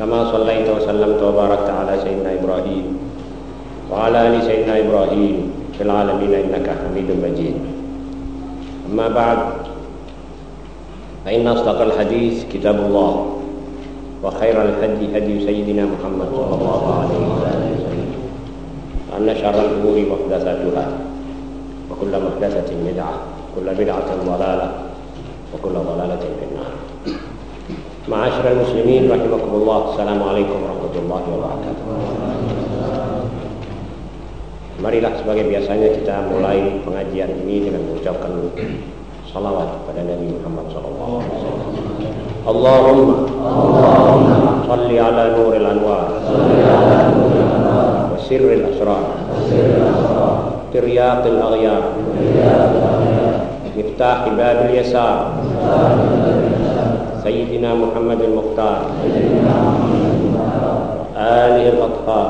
كما صليت وسلمت وباركت على سيدنا إبراهيم وعلى آل سيدنا إبراهيم في العالمين إنك حميد مجيد. أما بعد فإن أصدق الحديث كتاب الله وخير الهدي هدي سيدنا محمد صلى الله عليه وسلم وأن شر الأمور محدثاتها وكل محدثة بدعة وكل بدعة ضلالة وكل ضلالة في النار. معاشر المسلمين رحمكم الله السلام عليكم ورحمة الله وبركاته Marilah sebagai biasanya kita mulai pengajian ini dengan mengucapkan salawat kepada Nabi Muhammad SAW. Allahumma, Allahumma salli ala nuril anwar wa sirril asrar tiryaqil aghyar مفتاح باب اليسار سيدنا محمد المختار آله الأطهار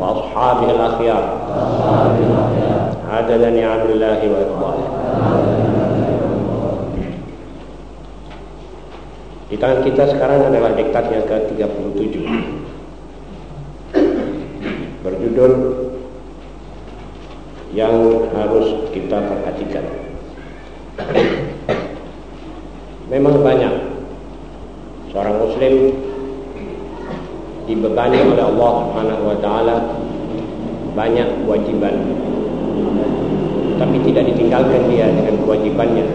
وأصحابه الأخيار عدد نعم الله وإفضاله Di tangan kita sekarang adalah diktat yang ke-37 Berjudul yang harus kita perhatikan. Memang banyak seorang muslim dibebani oleh Allah Subhanahu wa taala banyak kewajiban. Tapi tidak ditinggalkan dia dengan kewajibannya.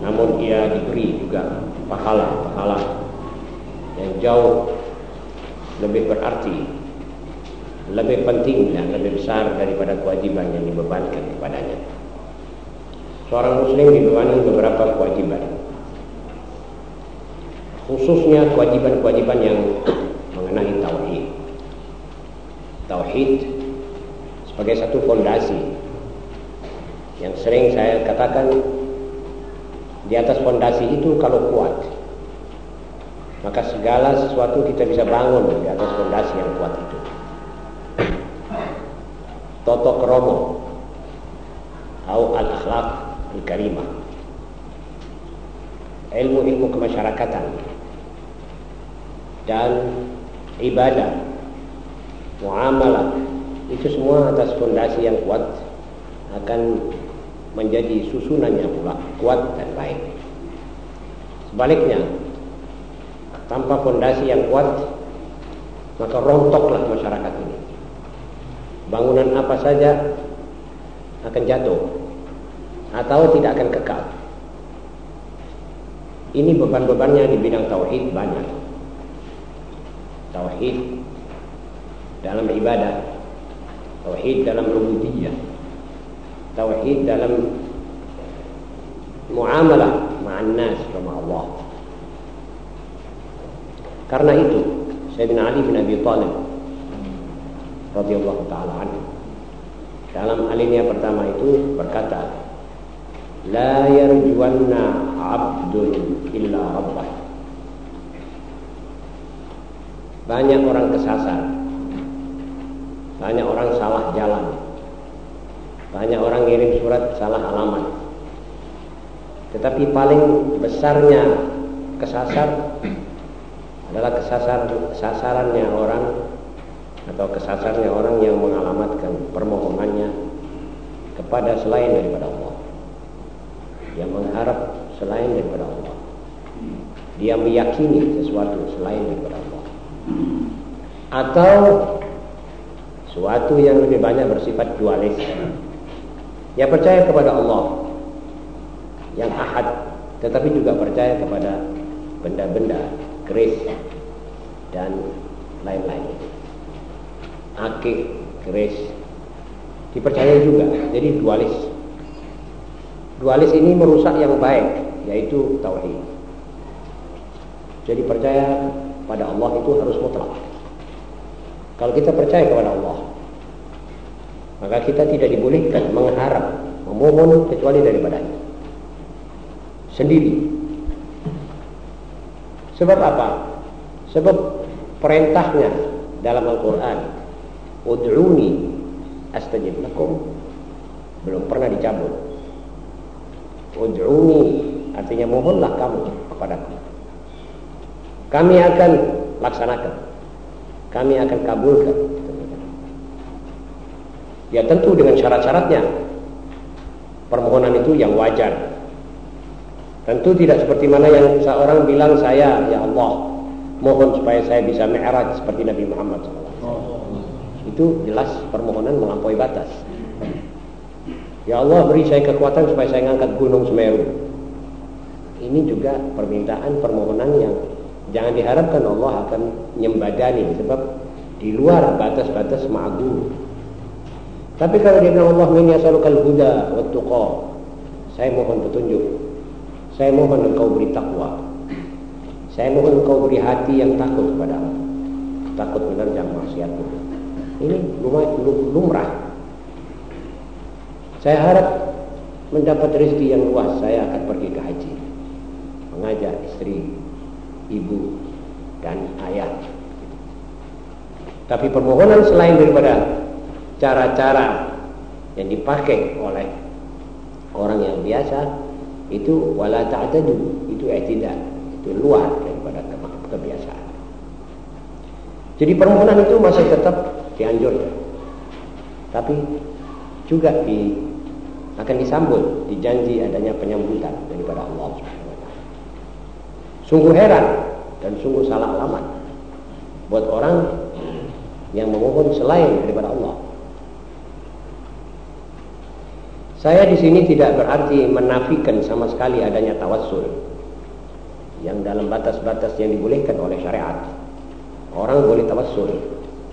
Namun ia diberi juga pahala-pahala yang jauh lebih berarti lebih penting dan lebih besar daripada kewajiban yang dibebankan kepadanya. Seorang muslim dibebani beberapa kewajiban. Khususnya kewajiban-kewajiban yang mengenai tauhid. Tauhid sebagai satu fondasi yang sering saya katakan di atas fondasi itu kalau kuat maka segala sesuatu kita bisa bangun di atas fondasi yang kuat itu. Toto Kromo ilmu-ilmu kemasyarakatan dan ibadah muamalah itu semua atas fondasi yang kuat akan menjadi susunannya pula kuat dan baik sebaliknya tanpa fondasi yang kuat maka rontoklah masyarakat ini bangunan apa saja akan jatuh atau tidak akan kekal. Ini beban-bebannya di bidang tauhid banyak. Tauhid dalam ibadah, tauhid dalam rububiyah, tauhid dalam muamalah ma'an nas sama Allah. Karena itu, Sayyidina Ali bin Abi Thalib radhiyallahu taala anhu. Dalam alinea pertama itu berkata, "La yarjuwanna 'abdun illa rabbah." Banyak orang kesasar. Banyak orang salah jalan. Banyak orang ngirim surat salah alamat. Tetapi paling besarnya kesasar adalah kesasar sasarannya orang atau kesasarnya orang yang mengalamatkan permohonannya kepada selain daripada Allah. Dia mengharap selain daripada Allah. Dia meyakini sesuatu selain daripada Allah. Atau suatu yang lebih banyak bersifat dualis. Dia percaya kepada Allah yang ahad, tetapi juga percaya kepada benda-benda, keris, dan lain-lain akik, keris dipercaya juga jadi dualis dualis ini merusak yang baik yaitu tauhid Jadi percaya pada Allah itu harus mutlak. Kalau kita percaya kepada Allah, maka kita tidak dibolehkan mengharap, memohon kecuali daripadanya. Sendiri. Sebab apa? Sebab perintahnya dalam Al-Quran, Ud'uni astajib lakum belum pernah dicabut. Ud'uni artinya mohonlah kamu kepadaku. Kami akan laksanakan. Kami akan kabulkan. Ya tentu dengan syarat-syaratnya. Permohonan itu yang wajar. Tentu tidak seperti mana yang seorang bilang saya, ya Allah, mohon supaya saya bisa mi'raj seperti Nabi Muhammad SAW. Itu jelas permohonan melampaui batas. Ya Allah beri saya kekuatan supaya saya mengangkat gunung Semeru. Ini juga permintaan permohonan yang jangan diharapkan Allah akan nyembadani sebab di luar batas-batas ma'gul. Tapi kalau dia bilang Allah min yasalukal huda wa tuqa. Saya mohon petunjuk. Saya mohon engkau beri takwa. Saya mohon engkau beri hati yang takut kepada Allah. Takut menerjang maksiatmu. Ini lumrah. Saya harap mendapat rezeki yang luas. Saya akan pergi ke haji. Mengajak istri, ibu, dan ayah. Tapi permohonan selain daripada cara-cara yang dipakai oleh orang yang biasa itu wala ta'tadu itu i'tidal itu luar daripada kebiasaan jadi permohonan itu masih tetap dianjurkan tapi juga di akan disambut dijanji adanya penyambutan daripada Allah sungguh heran dan sungguh salah alamat buat orang yang memohon selain daripada Allah Saya di sini tidak berarti menafikan sama sekali adanya tawassul yang dalam batas-batas yang dibolehkan oleh syariat. Orang boleh tawassul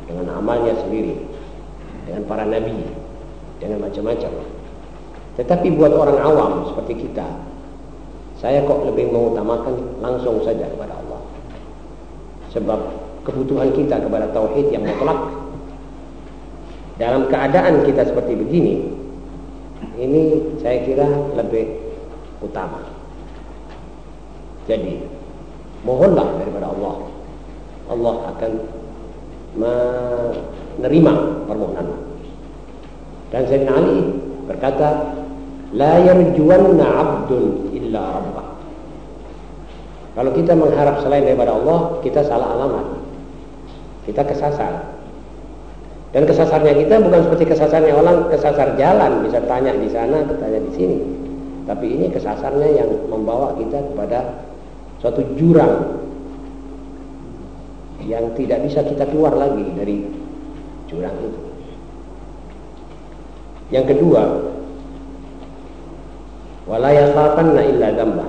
dengan amalnya sendiri, dengan para nabi, dengan macam-macam. Tetapi buat orang awam seperti kita, saya kok lebih mengutamakan langsung saja kepada Allah. Sebab kebutuhan kita kepada tauhid yang mutlak dalam keadaan kita seperti begini, ini saya kira lebih utama. Jadi, mohonlah daripada Allah. Allah akan menerima permohonan. Dan Sayyidina Ali berkata, La yarjuwanna abdun illa rabbah. Kalau kita mengharap selain daripada Allah, kita salah alamat. Kita kesasar. Dan kesasarnya kita bukan seperti kesasarnya orang kesasar jalan, bisa tanya di sana, tanya di sini. Tapi ini kesasarnya yang membawa kita kepada suatu jurang yang tidak bisa kita keluar lagi dari jurang itu. Yang kedua, wala yakhafanna illa dzamba.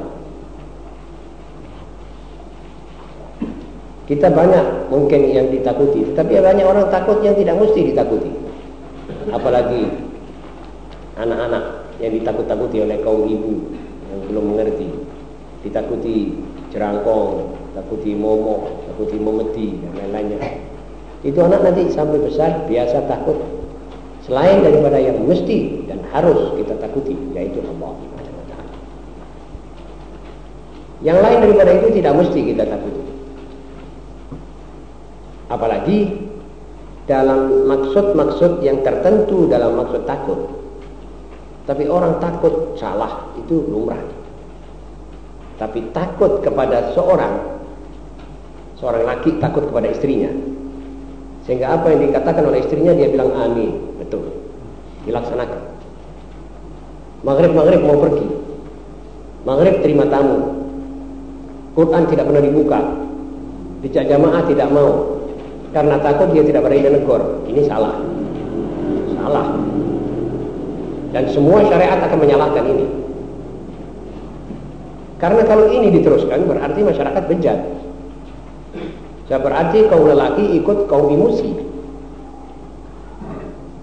Kita banyak mungkin yang ditakuti, tapi banyak orang takut yang tidak mesti ditakuti. Apalagi anak-anak yang ditakut-takuti oleh kaum ibu yang belum mengerti. Ditakuti jerangkong, takuti momo, takuti memeti dan lain-lainnya. Itu anak nanti sampai besar biasa takut selain daripada yang mesti dan harus kita takuti yaitu Allah Yang lain daripada itu tidak mesti kita takuti. Apalagi dalam maksud-maksud yang tertentu dalam maksud takut. Tapi orang takut salah itu lumrah. Tapi takut kepada seorang seorang laki takut kepada istrinya. Sehingga apa yang dikatakan oleh istrinya dia bilang amin, betul. Dilaksanakan. Maghrib maghrib mau pergi. Maghrib terima tamu. Quran tidak pernah dibuka. Dijak jamaah tidak mau karena takut dia tidak berani menegur. Ini salah. Salah. Dan semua syariat akan menyalahkan ini. Karena kalau ini diteruskan berarti masyarakat bejat. Saya berarti kaum lelaki ikut kaum emosi.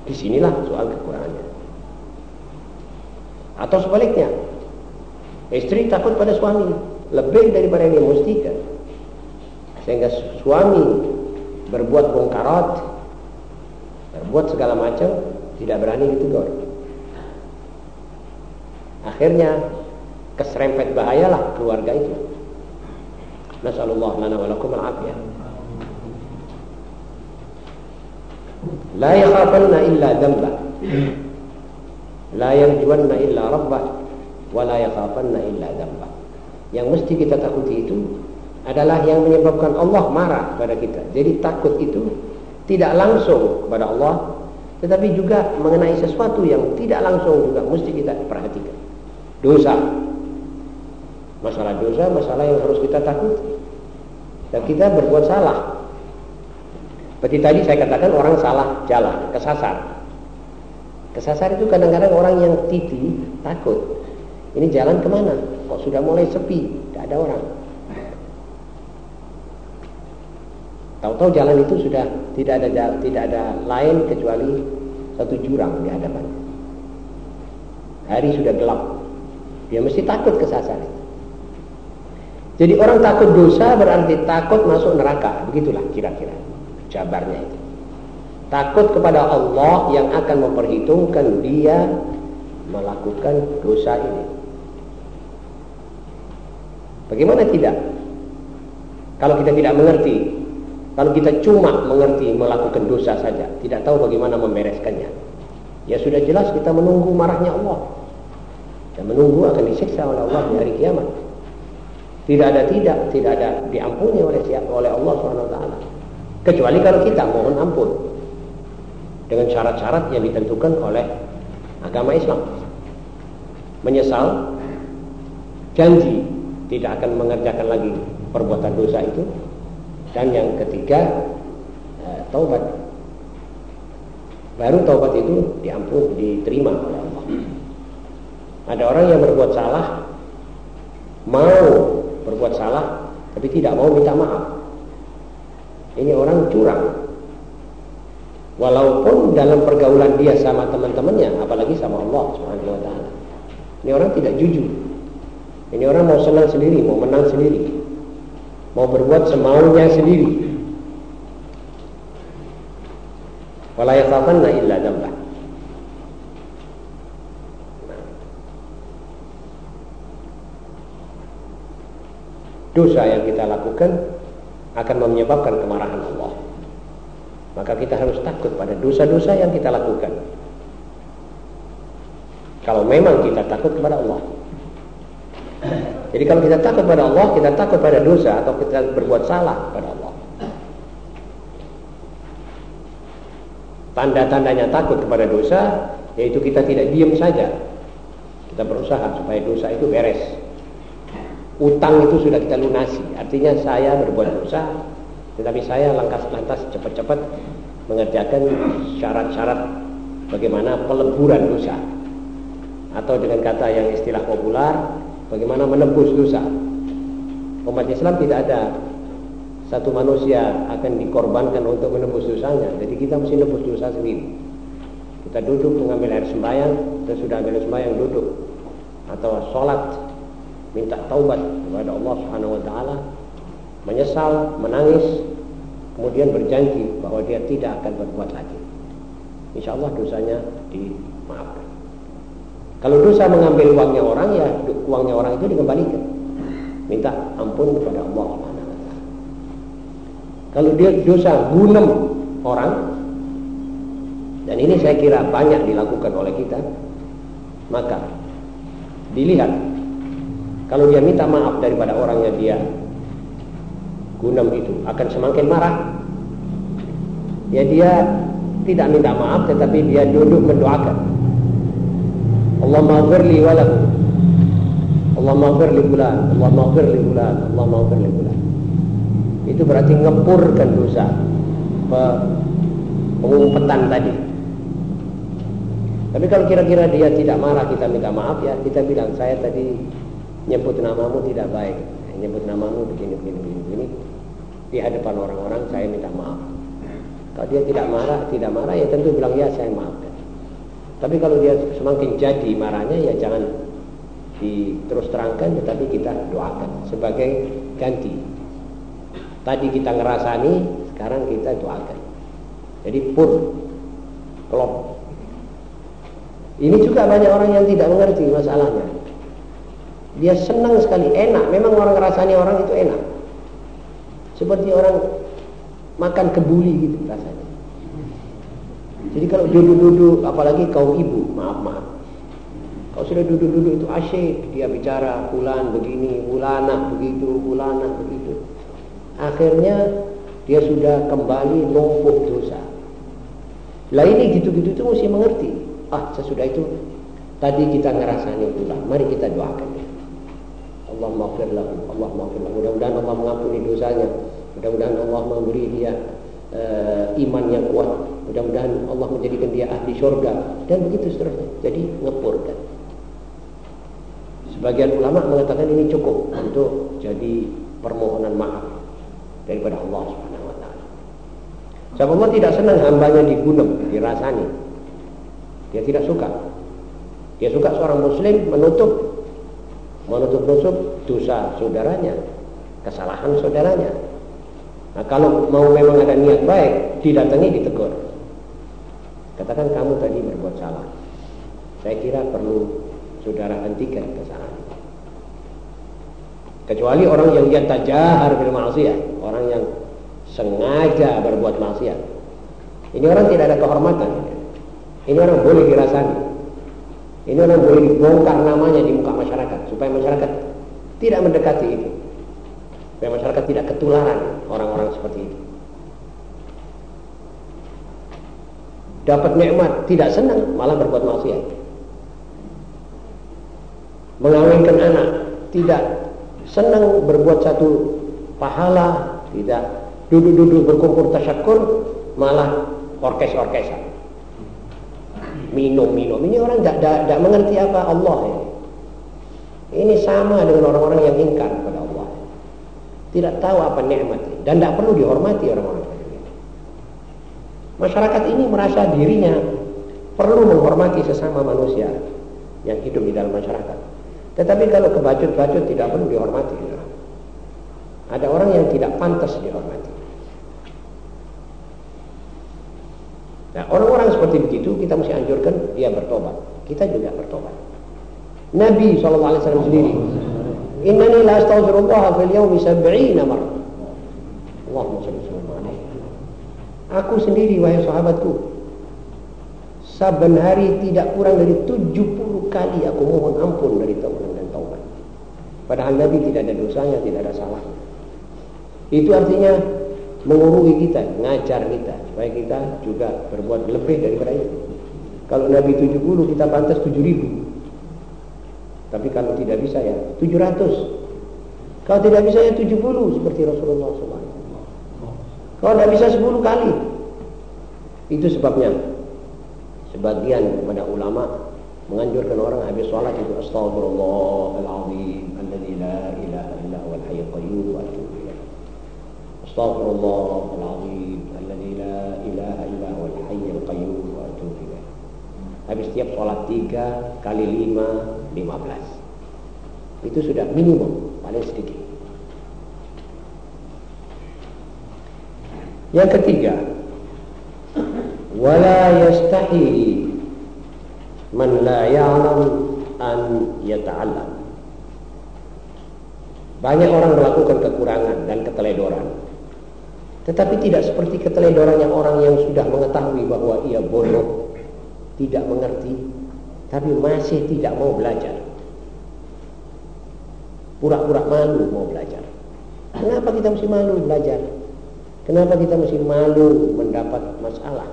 Di sinilah soal kekurangannya. Atau sebaliknya, istri takut pada suami lebih daripada yang dia Sehingga suami berbuat bongkarot, berbuat segala macam, tidak berani ditegur. Akhirnya keserempet bahayalah keluarga itu. Nasallallahu lana wa lakum al-afiyah. La yakhafanna illa dhanba. La yarjuwanna illa rabbah wa la yakhafanna illa dhanba. Yang mesti kita takuti itu adalah yang menyebabkan Allah marah kepada kita. Jadi takut itu tidak langsung kepada Allah, tetapi juga mengenai sesuatu yang tidak langsung juga mesti kita perhatikan. Dosa. Masalah dosa, masalah yang harus kita takuti. Dan kita berbuat salah. Seperti tadi saya katakan orang salah jalan, kesasar. Kesasar itu kadang-kadang orang yang titi, takut. Ini jalan ke mana? Kok sudah mulai sepi, tidak ada orang. Tahu-tahu jalan itu sudah tidak ada tidak ada lain kecuali satu jurang di hadapan. Hari sudah gelap. Dia mesti takut kesasar. Jadi orang takut dosa berarti takut masuk neraka. Begitulah kira-kira jabarnya itu. Takut kepada Allah yang akan memperhitungkan dia melakukan dosa ini. Bagaimana tidak? Kalau kita tidak mengerti kalau kita cuma mengerti melakukan dosa saja, tidak tahu bagaimana membereskannya. Ya sudah jelas kita menunggu marahnya Allah. Dan menunggu akan disiksa oleh Allah di hari kiamat. Tidak ada tidak, tidak ada diampuni oleh siapa oleh Allah SWT. Kecuali kalau kita mohon ampun. Dengan syarat-syarat yang ditentukan oleh agama Islam. Menyesal, janji tidak akan mengerjakan lagi perbuatan dosa itu dan yang ketiga eh, taubat. Baru taubat itu diampun, diterima oleh Allah. Ada orang yang berbuat salah, mau berbuat salah, tapi tidak mau minta maaf. Ini orang curang. Walaupun dalam pergaulan dia sama teman-temannya, apalagi sama Allah Subhanahu wa taala. Ini orang tidak jujur. Ini orang mau senang sendiri, mau menang sendiri mau berbuat semaunya sendiri. Wala yakhafanna illa dambah. Dosa yang kita lakukan akan menyebabkan kemarahan Allah. Maka kita harus takut pada dosa-dosa yang kita lakukan. Kalau memang kita takut kepada Allah. Jadi kalau kita takut pada Allah, kita takut pada dosa atau kita berbuat salah pada Allah. Tanda-tandanya takut kepada dosa yaitu kita tidak diam saja. Kita berusaha supaya dosa itu beres. Utang itu sudah kita lunasi. Artinya saya berbuat dosa, tetapi saya langkah-lantas cepat-cepat mengerjakan syarat-syarat bagaimana peleburan dosa. Atau dengan kata yang istilah populer, Bagaimana menebus dosa? Umat Islam tidak ada satu manusia akan dikorbankan untuk menebus dosanya. Jadi kita mesti menebus dosa sendiri. Kita duduk mengambil air sembahyang, kita sudah ambil sembahyang duduk atau sholat minta taubat kepada Allah Subhanahu Wa Taala, menyesal, menangis, kemudian berjanji bahwa dia tidak akan berbuat lagi. Insya Allah dosanya dimaafkan. Kalau dosa mengambil uangnya orang ya uangnya orang itu dikembalikan. Minta ampun kepada Allah Kalau dia dosa gunem orang dan ini saya kira banyak dilakukan oleh kita, maka dilihat kalau dia minta maaf daripada orang yang dia gunem itu akan semakin marah. Ya dia tidak minta maaf tetapi dia duduk mendoakan Maghfir li wa lahu. Allah maghfir li fulan. Allah maghfir li fulan. Maghfir li itu berarti ngepurkan dosa. Pengumpetan tadi. Tapi kalau kira-kira dia tidak marah kita minta maaf ya. Kita bilang saya tadi nyebut namamu tidak baik. Nyebut namamu begini begini begini, begini. di hadapan orang-orang saya minta maaf. Kalau dia tidak marah tidak marah ya tentu bilang ya saya maaf tapi kalau dia semakin jadi marahnya ya jangan diterus terangkan tetapi kita doakan sebagai ganti. Tadi kita ngerasani, sekarang kita doakan. Jadi pur, klop. Ini juga banyak orang yang tidak mengerti masalahnya. Dia senang sekali, enak. Memang orang ngerasani orang itu enak. Seperti orang makan kebuli gitu rasanya. Jadi kalau duduk-duduk, apalagi kaum ibu, maaf maaf. Kalau sudah duduk-duduk itu asyik, dia bicara bulan begini, bulana begitu, bulana begitu. Akhirnya dia sudah kembali numpuk dosa. Lah ini gitu-gitu itu mesti mengerti. Ah, sesudah itu tadi kita ngerasani pula. Mari kita doakan dia. Allah maafir Allah maafir. Mudah-mudahan Allah mengampuni dosanya. Mudah-mudahan Allah memberi dia uh, iman yang kuat. Mudah-mudahan Allah menjadikan dia ahli syurga dan begitu seterusnya. Jadi ngepurkan. Sebagian ulama mengatakan ini cukup untuk jadi permohonan maaf daripada Allah Subhanahu wa taala. Allah tidak senang hambanya dibunuh, dirasani. Dia tidak suka. Dia suka seorang muslim menutup menutup-nutup dosa saudaranya, kesalahan saudaranya. Nah, kalau mau memang ada niat baik, didatangi ditegur. Katakan kamu tadi berbuat salah. Saya kira perlu saudara hentikan kesalahan. Kecuali orang yang dia tajahar bil maksiat, orang yang sengaja berbuat maksiat. Ini orang tidak ada kehormatan. Ini orang boleh dirasani. Ini orang boleh dibongkar namanya di muka masyarakat supaya masyarakat tidak mendekati itu. Supaya masyarakat tidak ketularan orang-orang seperti itu. Dapat nikmat tidak senang malah berbuat maksiat. Mengawinkan anak tidak senang berbuat satu pahala, tidak duduk-duduk berkumpul tasyakur malah orkes-orkesan. Minum-minum. Ini orang tidak mengerti apa Allah ini. Ini sama dengan orang-orang yang ingkar kepada Allah. Tidak tahu apa nikmat dan tidak perlu dihormati orang-orang. Masyarakat ini merasa dirinya perlu menghormati sesama manusia yang hidup di dalam masyarakat. Tetapi kalau kebacut-bacut tidak perlu dihormati. Ada orang yang tidak pantas dihormati. Nah, orang-orang seperti begitu kita mesti anjurkan dia bertobat. Kita juga bertobat. Nabi SAW sendiri, Innani la astaghfirullah fil yawmi sab'ina marrah. Allahumma salli Aku sendiri wahai sahabatku, saben hari tidak kurang dari 70 kali aku mohon ampun dari taubat dan taubat. Padahal Nabi tidak ada dosanya, tidak ada salah. Itu artinya mengurui kita, ngajar kita supaya kita juga berbuat lebih daripada itu. Kalau Nabi 70 kita pantas 7000. Tapi kalau tidak bisa ya 700. Kalau tidak bisa ya 70 seperti Rasulullah SAW. Kalau tidak bisa 10 kali. Itu sebabnya. Sebagian kepada ulama menganjurkan orang habis sholat itu astagfirullahaladzim alladzi la ilaha illa huwal hayyul qayyum wa atubu ilaih. Astagfirullahaladzim alladzi la ilaha illa huwal hayyul qayyum wa atubu ilaih. Habis tiap sholat tiga kali lima, lima belas. Itu sudah minimum, paling sedikit. Yang ketiga, wala yastahi man la ya'lam an yata'allam. Banyak orang melakukan kekurangan dan keteledoran. Tetapi tidak seperti keteledorannya orang yang sudah mengetahui bahwa ia bodoh, tidak mengerti, tapi masih tidak mau belajar. Pura-pura malu mau belajar. Kenapa kita mesti malu belajar? Kenapa kita mesti malu mendapat masalah?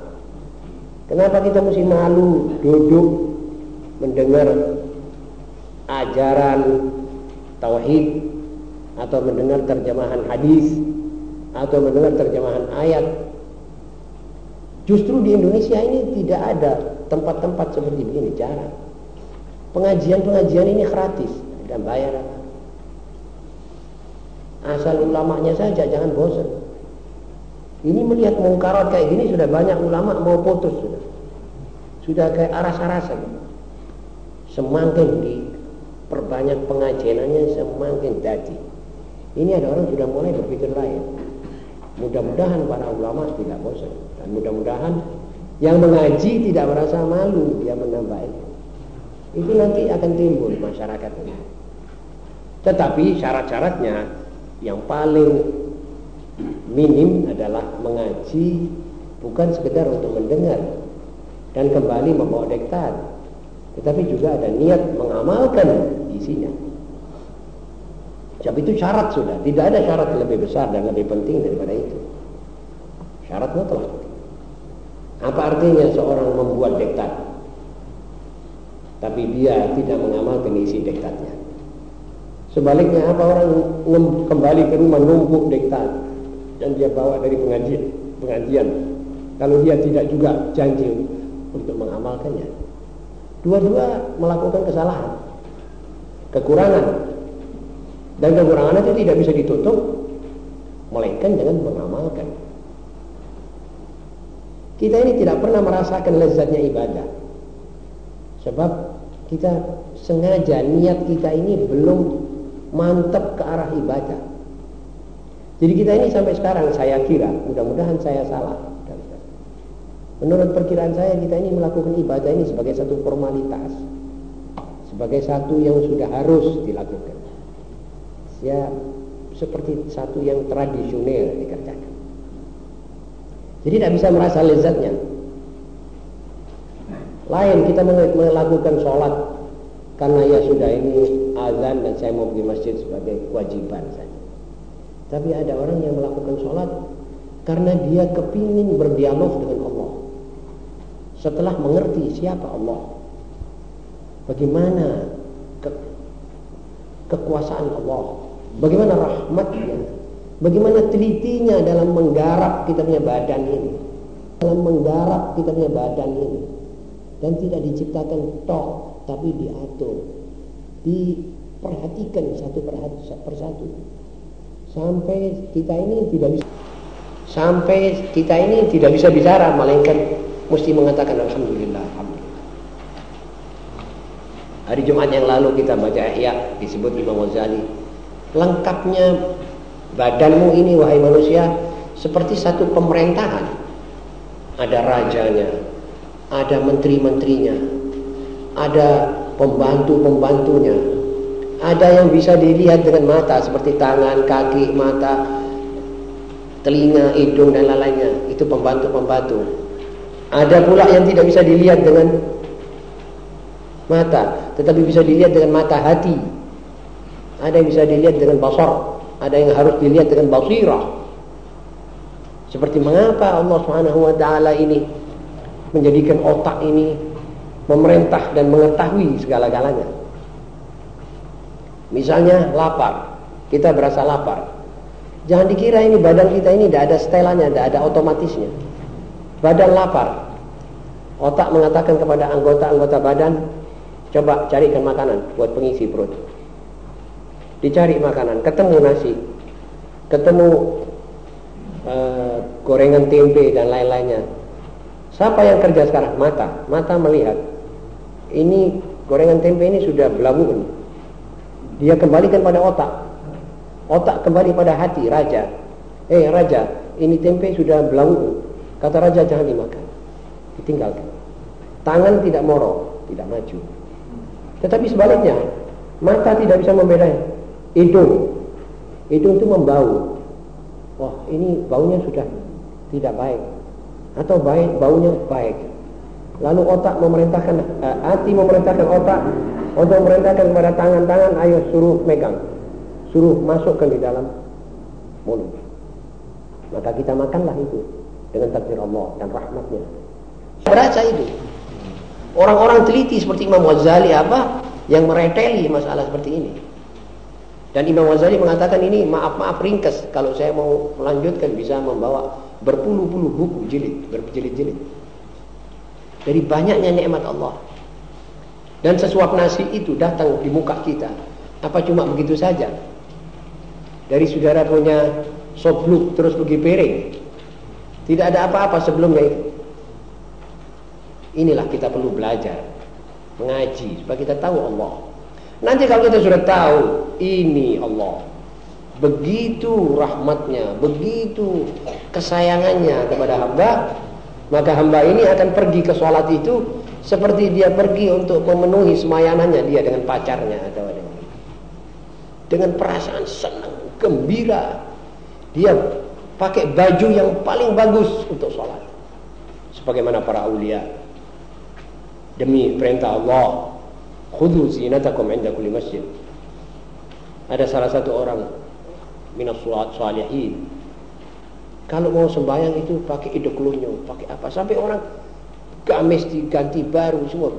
Kenapa kita mesti malu duduk mendengar ajaran tauhid atau mendengar terjemahan hadis atau mendengar terjemahan ayat? Justru di Indonesia ini tidak ada tempat-tempat seperti begini, jarang. Pengajian-pengajian ini gratis, dan bayar Asal ulamanya saja, jangan bosan. Ini melihat mungkarat kayak gini sudah banyak ulama mau putus sudah. Sudah kayak aras-arasan. Semakin diperbanyak pengajiannya semakin jadi. Ini ada orang sudah mulai berpikir lain. Mudah-mudahan para ulama tidak bosan dan mudah-mudahan yang mengaji tidak merasa malu dia menambah ilmu. Itu nanti akan timbul masyarakat ini. Tetapi syarat-syaratnya yang paling minim adalah mengaji bukan sekedar untuk mendengar dan kembali membawa dektar, tetapi juga ada niat mengamalkan isinya. Sebab itu syarat sudah, tidak ada syarat lebih besar dan lebih penting daripada itu. Syarat mutlak. Apa artinya seorang membuat dektat? Tapi dia tidak mengamalkan isi dektatnya. Sebaliknya apa orang kembali ke rumah numpuk dektat dan dia bawa dari pengajian, pengajian. Kalau dia tidak juga janji untuk mengamalkannya. Dua-dua melakukan kesalahan, kekurangan. Dan kekurangan itu tidak bisa ditutup melainkan dengan mengamalkan. Kita ini tidak pernah merasakan lezatnya ibadah. Sebab kita sengaja niat kita ini belum mantap ke arah ibadah. Jadi kita ini sampai sekarang saya kira, mudah-mudahan saya salah. Menurut perkiraan saya kita ini melakukan ibadah ini sebagai satu formalitas. Sebagai satu yang sudah harus dilakukan. Ya seperti satu yang tradisional dikerjakan. Jadi tidak bisa merasa lezatnya. Lain kita melakukan sholat karena ya sudah ini azan dan saya mau pergi masjid sebagai kewajiban saja. Tapi ada orang yang melakukan sholat karena dia kepingin berdialog dengan Allah. Setelah mengerti siapa Allah, bagaimana ke, kekuasaan Allah, bagaimana rahmatnya, Bagaimana telitinya dalam menggarap kita punya badan ini. Dalam menggarap kita punya badan ini. Dan tidak diciptakan tok, tapi diatur. Diperhatikan satu persatu. Sampai kita ini tidak bisa sampai kita ini tidak bisa bicara melainkan mesti mengatakan alhamdulillah. Hari Jumat yang lalu kita baca Ihya disebut Imam Ghazali. Lengkapnya Badanmu ini wahai manusia seperti satu pemerintahan. Ada rajanya, ada menteri-menterinya, ada pembantu-pembantunya. Ada yang bisa dilihat dengan mata seperti tangan, kaki, mata, telinga, hidung dan lain-lainnya. Itu pembantu-pembantu. Ada pula yang tidak bisa dilihat dengan mata, tetapi bisa dilihat dengan mata hati. Ada yang bisa dilihat dengan basar, ada yang harus dilihat dengan basirah. Seperti mengapa Allah Subhanahu wa taala ini menjadikan otak ini memerintah dan mengetahui segala-galanya. Misalnya lapar, kita berasa lapar. Jangan dikira ini badan kita ini tidak ada setelannya, tidak ada otomatisnya. Badan lapar. Otak mengatakan kepada anggota-anggota badan, coba carikan makanan buat pengisi perut dicari makanan, ketemu nasi, ketemu uh, gorengan tempe dan lain-lainnya. Siapa yang kerja sekarang? Mata. Mata melihat. Ini gorengan tempe ini sudah belagu. Dia kembalikan pada otak. Otak kembali pada hati raja. Eh raja, ini tempe sudah belagu. Kata raja jangan dimakan. Ditinggalkan. Tangan tidak moro, tidak maju. Tetapi sebaliknya, mata tidak bisa membedakan hidung hidung itu membau wah ini baunya sudah tidak baik atau baik baunya baik lalu otak memerintahkan uh, hati memerintahkan otak untuk memerintahkan kepada tangan-tangan ayo suruh megang suruh masukkan di dalam mulut maka kita makanlah itu dengan takdir Allah dan rahmatnya baca itu orang-orang teliti seperti Imam Ghazali apa yang mereteli masalah seperti ini dan Imam Ghazali mengatakan ini maaf-maaf ringkas. Kalau saya mau melanjutkan bisa membawa berpuluh-puluh buku jilid, berjilid-jilid. Dari banyaknya nikmat Allah. Dan sesuap nasi itu datang di muka kita. Apa cuma begitu saja? Dari saudara punya sobluk terus pergi piring. Tidak ada apa-apa sebelumnya itu. Inilah kita perlu belajar. Mengaji supaya kita tahu Allah. Nanti kalau kita sudah tahu ini Allah, begitu rahmatnya, begitu kesayangannya kepada hamba, maka hamba ini akan pergi ke sholat itu seperti dia pergi untuk memenuhi semayanannya dia dengan pacarnya atau dengan, dengan perasaan senang, gembira. Dia pakai baju yang paling bagus untuk sholat. Sebagaimana para awliya. Demi perintah Allah. Khudu zinatakum inda kulli masjid. Ada salah satu orang minas salihin. Kalau mau sembahyang itu pakai lunyo, pakai apa? Sampai orang gamis diganti baru semua.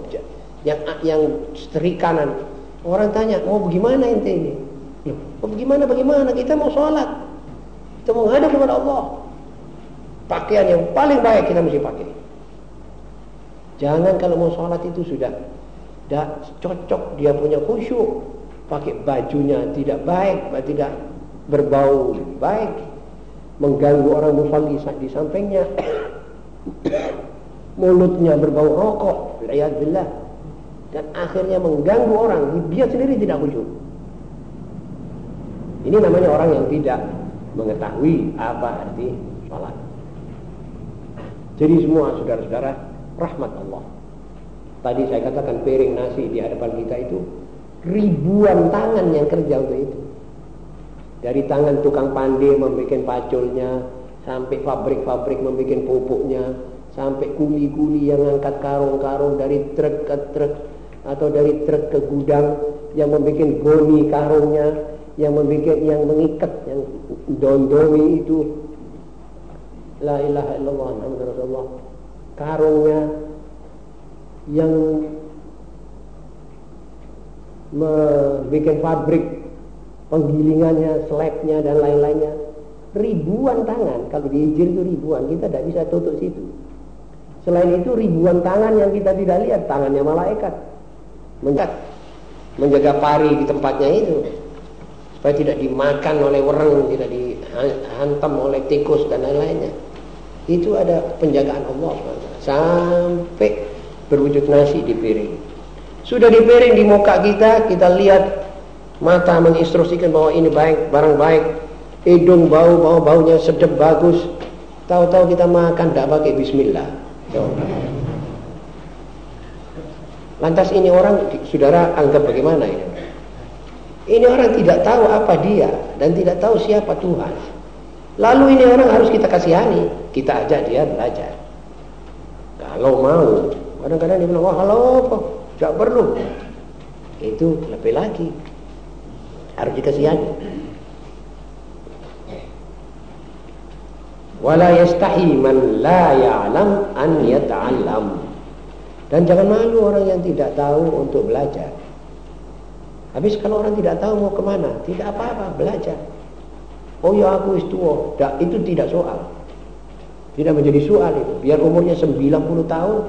Yang yang seteri kanan. Orang tanya, mau bagaimana ente ini? Mau bagaimana bagaimana? Kita mau sholat. Kita mau ngadap kepada Allah. Pakaian yang paling baik kita mesti pakai. Jangan kalau mau sholat itu sudah tidak cocok dia punya khusyuk pakai bajunya tidak baik, tidak berbau baik, mengganggu orang musalli di sampingnya, mulutnya berbau rokok, billah, dan akhirnya mengganggu orang, dia sendiri tidak khusyuk. Ini namanya orang yang tidak mengetahui apa arti sholat. Jadi semua saudara-saudara, rahmat Allah. Tadi saya katakan piring nasi di hadapan kita itu ribuan tangan yang kerja untuk itu. Dari tangan tukang pandai membuat paculnya, sampai pabrik-pabrik membuat pupuknya, sampai kuli-kuli yang angkat karung-karung dari truk ke truk atau dari truk ke gudang yang membuat goni karungnya, yang membuat yang mengikat yang dondongi itu. La ilaha illallah Muhammad Rasulullah karungnya yang membuat pabrik penggilingannya, slabnya dan lain-lainnya. Ribuan tangan. Kalau diijir itu ribuan. Kita tidak bisa tutup situ selain itu ribuan tangan yang kita tidak lihat tangannya malaikat menjaga, menjaga pari di tempatnya itu supaya tidak dimakan oleh orang tidak dihantam oleh tikus dan lain-lainnya itu ada penjagaan Allah sampai berwujud nasi di piring sudah di piring di muka kita, kita lihat mata menginstruksikan bahwa ini baik, barang baik. Hidung bau, bau baunya sedap bagus. Tahu-tahu kita makan tidak pakai bismillah. Lantas ini orang, saudara anggap bagaimana ini? Ini orang tidak tahu apa dia dan tidak tahu siapa Tuhan. Lalu ini orang harus kita kasihani, kita ajak dia belajar. Kalau mau, kadang-kadang dia bilang, wah halo? Tidak perlu. Itu lebih lagi. Harus dikasihani. Wala yastahi man la ya'lam an yata'allam. Dan jangan malu orang yang tidak tahu untuk belajar. Habis kalau orang tidak tahu mau ke mana, tidak apa-apa, belajar. Oh ya aku istuo, itu tidak soal. Tidak menjadi soal itu. Biar umurnya 90 tahun,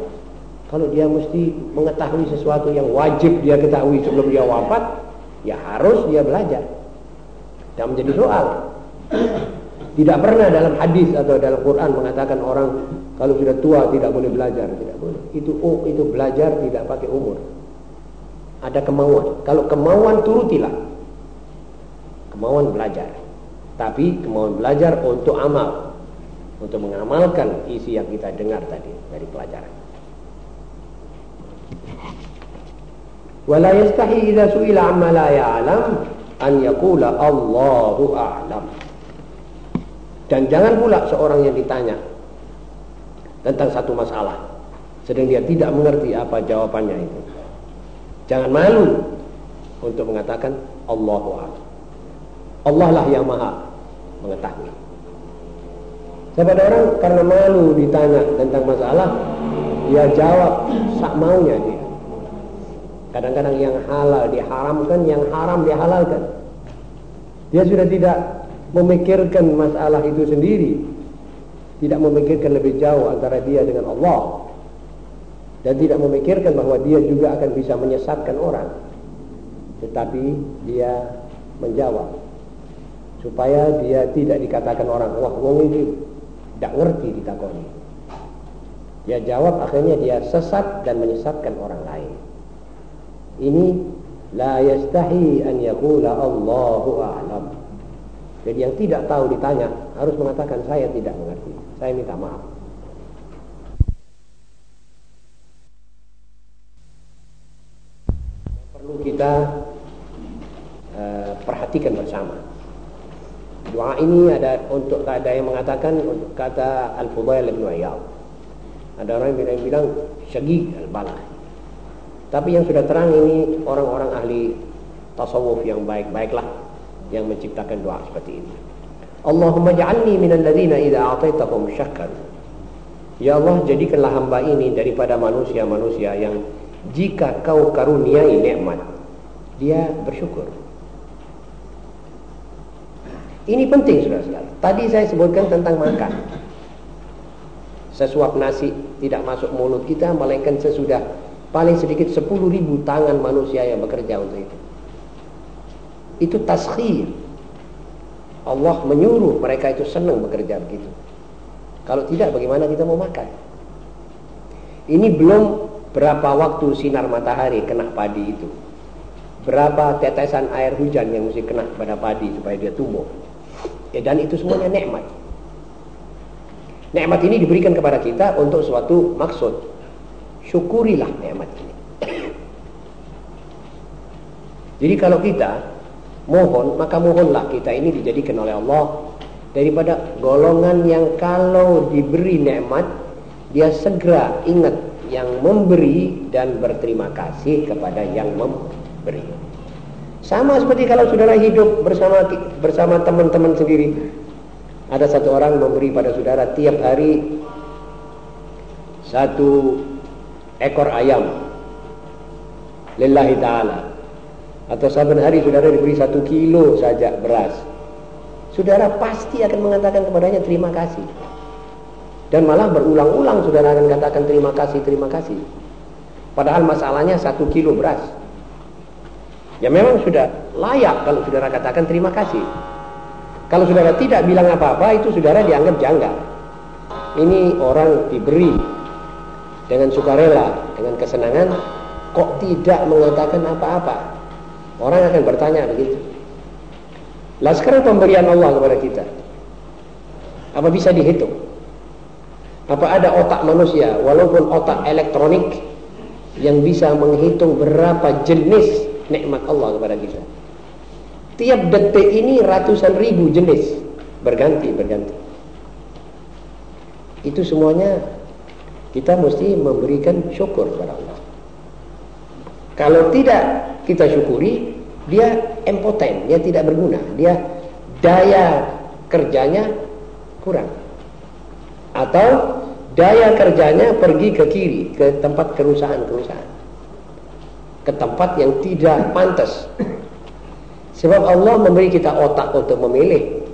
kalau dia mesti mengetahui sesuatu yang wajib dia ketahui sebelum dia wafat, ya harus dia belajar. Dan menjadi soal. Tidak pernah dalam hadis atau dalam Quran mengatakan orang kalau sudah tua tidak boleh belajar, tidak boleh. Itu oh, itu belajar tidak pakai umur. Ada kemauan. Kalau kemauan turutilah. Kemauan belajar. Tapi kemauan belajar untuk amal. Untuk mengamalkan isi yang kita dengar tadi dari pelajaran. Wala yastahi idza su'ila amma la ya'lam an yaqula Allahu a'lam. Dan jangan pula seorang yang ditanya tentang satu masalah sedang dia tidak mengerti apa jawabannya itu. Jangan malu untuk mengatakan Allahu a'lam. Allah lah yang maha mengetahui. Sebab orang karena malu ditanya tentang masalah, dia jawab sak maunya dia. Kadang-kadang yang halal diharamkan, yang haram dihalalkan. Dia sudah tidak memikirkan masalah itu sendiri. Tidak memikirkan lebih jauh antara dia dengan Allah. Dan tidak memikirkan bahwa dia juga akan bisa menyesatkan orang. Tetapi dia menjawab. Supaya dia tidak dikatakan orang, wah wong ini tidak ngerti ditakoni. Dia jawab akhirnya dia sesat dan menyesatkan orang lain. Ini la yastahi an yaqula Allahu a'lam. Jadi yang tidak tahu ditanya harus mengatakan saya tidak mengerti. Saya minta maaf. Perlu kita uh, perhatikan bersama. Doa ini ada untuk ada yang mengatakan untuk kata Al-Fudail bin Iyad. Ada orang yang bilang syagig al-balah. Tapi yang sudah terang ini orang-orang ahli tasawuf yang baik-baiklah yang menciptakan doa seperti ini. Allahumma ja'alni minal ladzina idza a'taitahum syakkar. Ya Allah, jadikanlah hamba ini daripada manusia-manusia yang jika kau karuniai nikmat, dia bersyukur. Ini penting saudara-saudara. Tadi saya sebutkan tentang makan. Sesuap nasi tidak masuk mulut kita, melainkan sesudah paling sedikit 10 ribu tangan manusia yang bekerja untuk itu. Itu taskhir. Allah menyuruh mereka itu senang bekerja begitu. Kalau tidak bagaimana kita mau makan? Ini belum berapa waktu sinar matahari kena padi itu. Berapa tetesan air hujan yang mesti kena pada padi supaya dia tumbuh. Ya, dan itu semuanya nikmat. Nikmat ini diberikan kepada kita untuk suatu maksud. Syukurilah nikmat ini. Jadi kalau kita mohon maka mohonlah kita ini dijadikan oleh Allah daripada golongan yang kalau diberi nikmat dia segera ingat yang memberi dan berterima kasih kepada yang memberi. Sama seperti kalau saudara hidup bersama bersama teman-teman sendiri. Ada satu orang memberi pada saudara tiap hari satu ekor ayam lillahi ta'ala atau saban hari saudara diberi satu kilo saja beras. Saudara pasti akan mengatakan kepadanya terima kasih. Dan malah berulang-ulang saudara akan katakan terima kasih terima kasih. Padahal masalahnya satu kilo beras. Ya memang sudah layak kalau saudara katakan terima kasih. Kalau saudara tidak bilang apa-apa itu saudara dianggap janggal. Ini orang diberi dengan sukarela dengan kesenangan kok tidak mengatakan apa-apa Orang akan bertanya begitu. Lah sekarang pemberian Allah kepada kita. Apa bisa dihitung? Apa ada otak manusia walaupun otak elektronik yang bisa menghitung berapa jenis nikmat Allah kepada kita? Tiap detik ini ratusan ribu jenis berganti berganti. Itu semuanya kita mesti memberikan syukur kepada Allah. Kalau tidak kita syukuri, dia impoten, dia tidak berguna, dia daya kerjanya kurang. Atau daya kerjanya pergi ke kiri, ke tempat kerusakan-kerusakan. Ke tempat yang tidak pantas. Sebab Allah memberi kita otak untuk memilih.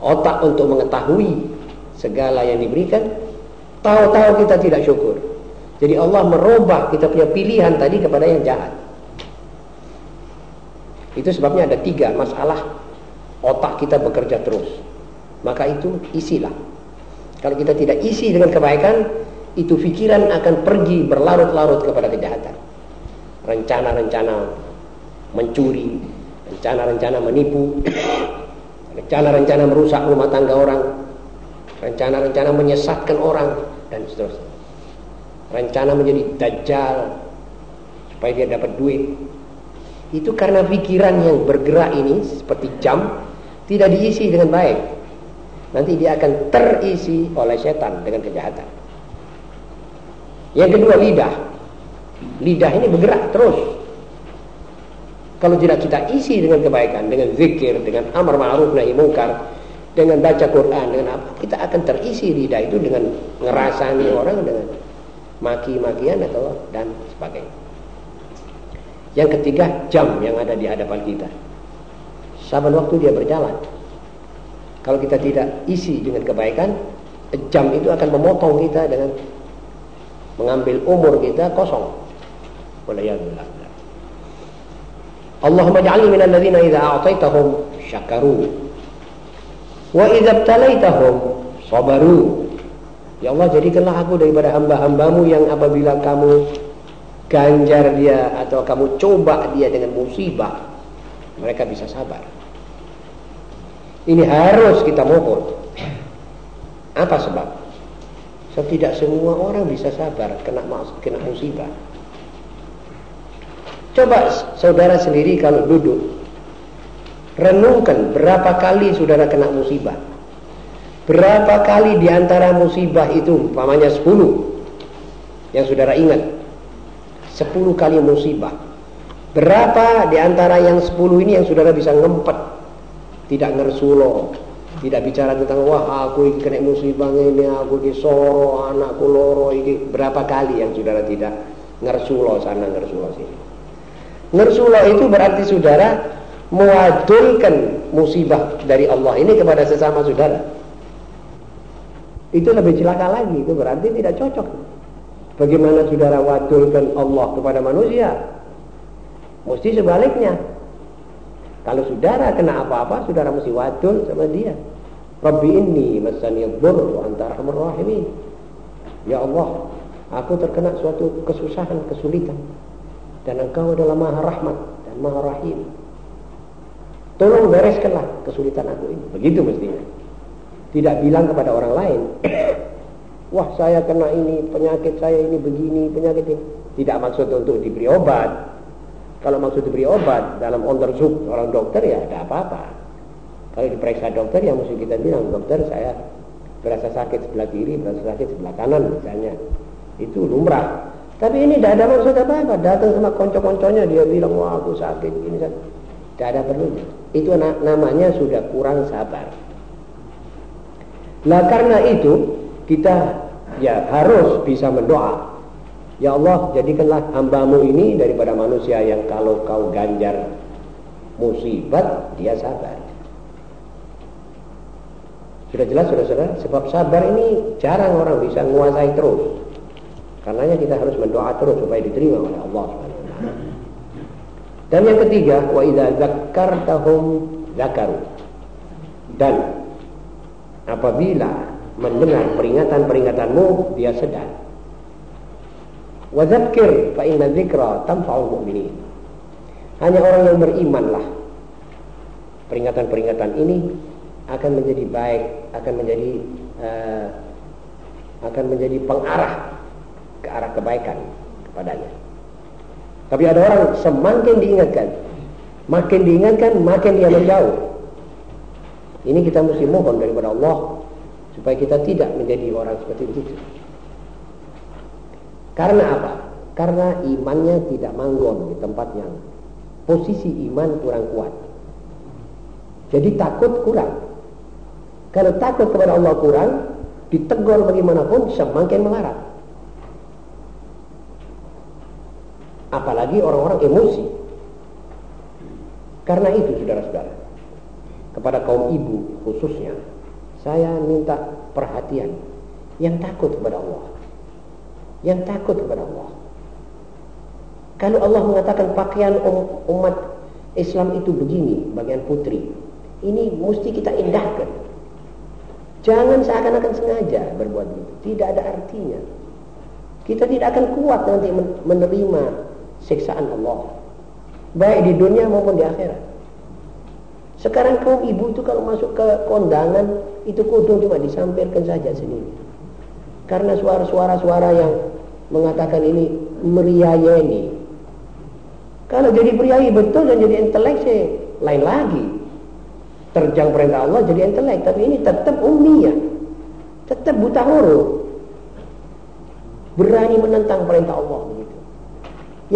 Otak untuk mengetahui segala yang diberikan. Tahu-tahu kita tidak syukur. Jadi Allah merubah kita punya pilihan tadi kepada yang jahat. Itu sebabnya ada tiga masalah otak kita bekerja terus. Maka itu isilah. Kalau kita tidak isi dengan kebaikan, itu pikiran akan pergi berlarut-larut kepada kejahatan. Rencana-rencana mencuri, rencana-rencana menipu, rencana-rencana merusak rumah tangga orang, rencana-rencana menyesatkan orang, dan seterusnya. Rencana menjadi dajjal supaya dia dapat duit, itu karena pikiran yang bergerak ini seperti jam tidak diisi dengan baik. Nanti dia akan terisi oleh setan dengan kejahatan. Yang kedua lidah. Lidah ini bergerak terus. Kalau tidak kita isi dengan kebaikan, dengan zikir, dengan amar ma'ruf nahi mungkar, dengan baca Quran, dengan apa, kita akan terisi lidah itu dengan ngerasani orang dengan maki-makian atau dan sebagainya. Yang ketiga, jam yang ada di hadapan kita. Saban waktu dia berjalan. Kalau kita tidak isi dengan kebaikan, jam itu akan memotong kita dengan mengambil umur kita kosong. Waliyadullah. Allahumma ja'alni minal ladzina idza a'taitahum syakaru wa idza ibtalaitahum sabaru. Ya Allah jadikanlah aku daripada hamba-hambamu yang apabila kamu ganjar dia atau kamu coba dia dengan musibah, mereka bisa sabar. Ini harus kita mohon. Apa sebab? Sebab tidak semua orang bisa sabar kena kena musibah. Coba saudara sendiri kalau duduk renungkan berapa kali saudara kena musibah. Berapa kali di antara musibah itu, umpamanya 10 yang saudara ingat. 10 kali musibah. Berapa di antara yang 10 ini yang saudara bisa ngempet tidak ngersulo, tidak bicara tentang wah aku kena musibah ini, aku disoro, anakku loro ini berapa kali yang saudara tidak ngersulo sana ngersulo sini. Ngersulo itu berarti saudara mewadulkan musibah dari Allah ini kepada sesama saudara. Itu lebih celaka lagi, itu berarti tidak cocok. Bagaimana saudara wadulkan Allah kepada manusia? Mesti sebaliknya. Kalau saudara kena apa-apa, saudara mesti wadul sama dia. Rabbi inni masani dhur wa anta arhamur rahimin. Ya Allah, aku terkena suatu kesusahan, kesulitan. Dan engkau adalah maha rahmat dan maha rahim. Tolong bereskanlah kesulitan aku ini. Begitu mestinya. Tidak bilang kepada orang lain. Wah saya kena ini, penyakit saya ini begini, penyakit ini. Tidak maksud untuk diberi obat. Kalau maksud diberi obat dalam onderzoek orang dokter ya ada apa-apa. Kalau diperiksa dokter ya mesti kita bilang dokter saya berasa sakit sebelah kiri, berasa sakit sebelah kanan misalnya. Itu lumrah. Tapi ini tidak ada maksud apa-apa. Datang sama konco-konconya dia bilang wah aku sakit ini. Tidak ada perlunya. Itu namanya sudah kurang sabar. Nah karena itu kita ya harus bisa mendoa Ya Allah jadikanlah hambamu ini daripada manusia yang kalau kau ganjar musibat dia sabar. Sudah jelas saudara-saudara sebab sabar ini jarang orang bisa menguasai terus. Karenanya kita harus mendoa terus supaya diterima oleh Allah Dan yang ketiga, wa idza dzakkartahum dzakaru. Dan apabila mendengar peringatan-peringatanmu dia sedar. Wadzakir fa inna dzikra tanfa'ul mu'minin. Hanya orang yang berimanlah. Peringatan-peringatan ini akan menjadi baik, akan menjadi uh, akan menjadi pengarah ke arah kebaikan kepadanya. Tapi ada orang semakin diingatkan, makin diingatkan, makin dia menjauh. Ini kita mesti mohon daripada Allah supaya kita tidak menjadi orang seperti itu. Karena apa? Karena imannya tidak manggon di tempat yang posisi iman kurang kuat. Jadi takut kurang. Kalau takut kepada Allah kurang, ditegur bagaimanapun semakin melarat. Apalagi orang-orang emosi. Karena itu saudara-saudara, kepada kaum ibu khususnya, saya minta perhatian yang takut kepada Allah yang takut kepada Allah. Kalau Allah mengatakan pakaian um, umat Islam itu begini, bagian putri, ini mesti kita indahkan. Jangan seakan-akan sengaja berbuat begitu. Tidak ada artinya. Kita tidak akan kuat nanti menerima siksaan Allah. Baik di dunia maupun di akhirat. Sekarang kaum ibu itu kalau masuk ke kondangan, itu kudung cuma disampirkan saja sendiri. Karena suara-suara-suara yang mengatakan ini meriayeni. Kalau jadi priayi betul dan jadi intelek sih lain lagi. Terjang perintah Allah jadi intelek, tapi ini tetap ummiyah. Tetap buta huruf. Berani menentang perintah Allah begitu.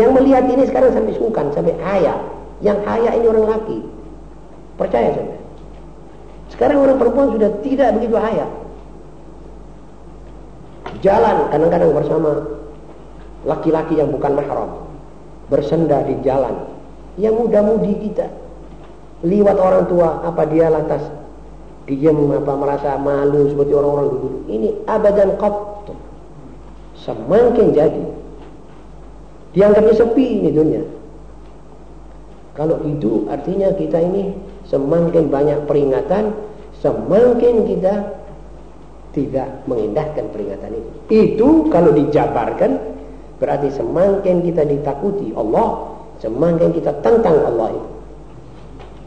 Yang melihat ini sekarang sampai sungkan, sampai ayah. Yang ayah ini orang laki. Percaya saja. Sekarang orang perempuan sudah tidak begitu ayah. Jalan kadang-kadang bersama laki-laki yang bukan mahram. Bersenda di jalan. Yang muda-mudi kita. Liwat orang tua apa dia lantas diam apa merasa malu seperti orang-orang dulu. Ini abadan qat. Semakin jadi. Dianggapnya sepi ini dunia. Kalau itu artinya kita ini semakin banyak peringatan semakin kita tidak mengindahkan peringatan itu itu kalau dijabarkan Berarti semakin kita ditakuti Allah, semakin kita tentang Allah itu.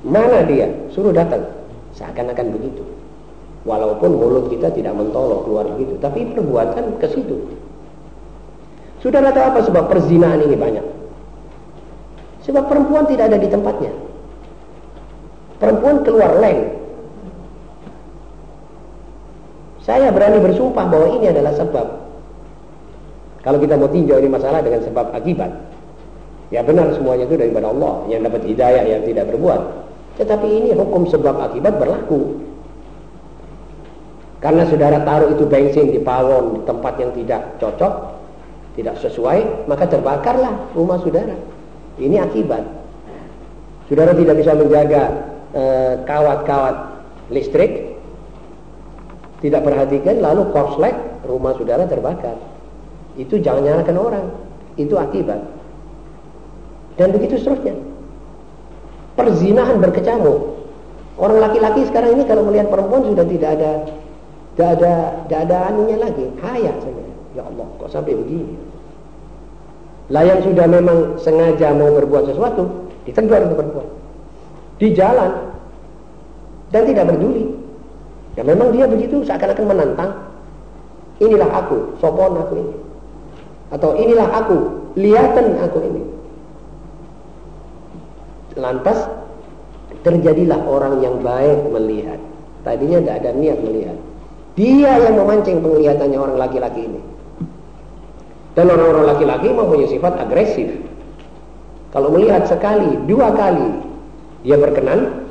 Mana dia? Suruh datang. Seakan-akan begitu. Walaupun mulut kita tidak mentolok keluar begitu, tapi perbuatan ke situ. Sudah tahu apa sebab perzinahan ini banyak? Sebab perempuan tidak ada di tempatnya. Perempuan keluar leng. Saya berani bersumpah bahwa ini adalah sebab. Kalau kita mau tinjau ini masalah dengan sebab akibat. Ya benar semuanya itu daripada Allah. Yang dapat hidayah yang tidak berbuat. Tetapi ini hukum sebab akibat berlaku. Karena saudara taruh itu bensin di pawon di tempat yang tidak cocok, tidak sesuai, maka terbakarlah rumah saudara. Ini akibat. Saudara tidak bisa menjaga kawat-kawat eh, listrik, tidak perhatikan, lalu korslet rumah saudara terbakar. Itu jangan nyalakan orang, itu akibat. Dan begitu seterusnya. Perzinahan berkecamuk. Orang laki-laki sekarang ini kalau melihat perempuan sudah tidak ada tidak ada tidak ada anunya lagi, hayat saja. Ya Allah, kok sampai begini? Lah yang sudah memang sengaja mau berbuat sesuatu, ditegur itu perempuan. Di jalan dan tidak peduli. Ya memang dia begitu seakan-akan menantang. Inilah aku, sopon aku ini. Atau inilah aku, lihatan aku ini. Lantas terjadilah orang yang baik melihat. Tadinya tidak ada niat melihat. Dia yang memancing penglihatannya orang laki-laki ini. Dan orang-orang laki-laki mempunyai sifat agresif. Kalau melihat sekali, dua kali dia berkenan,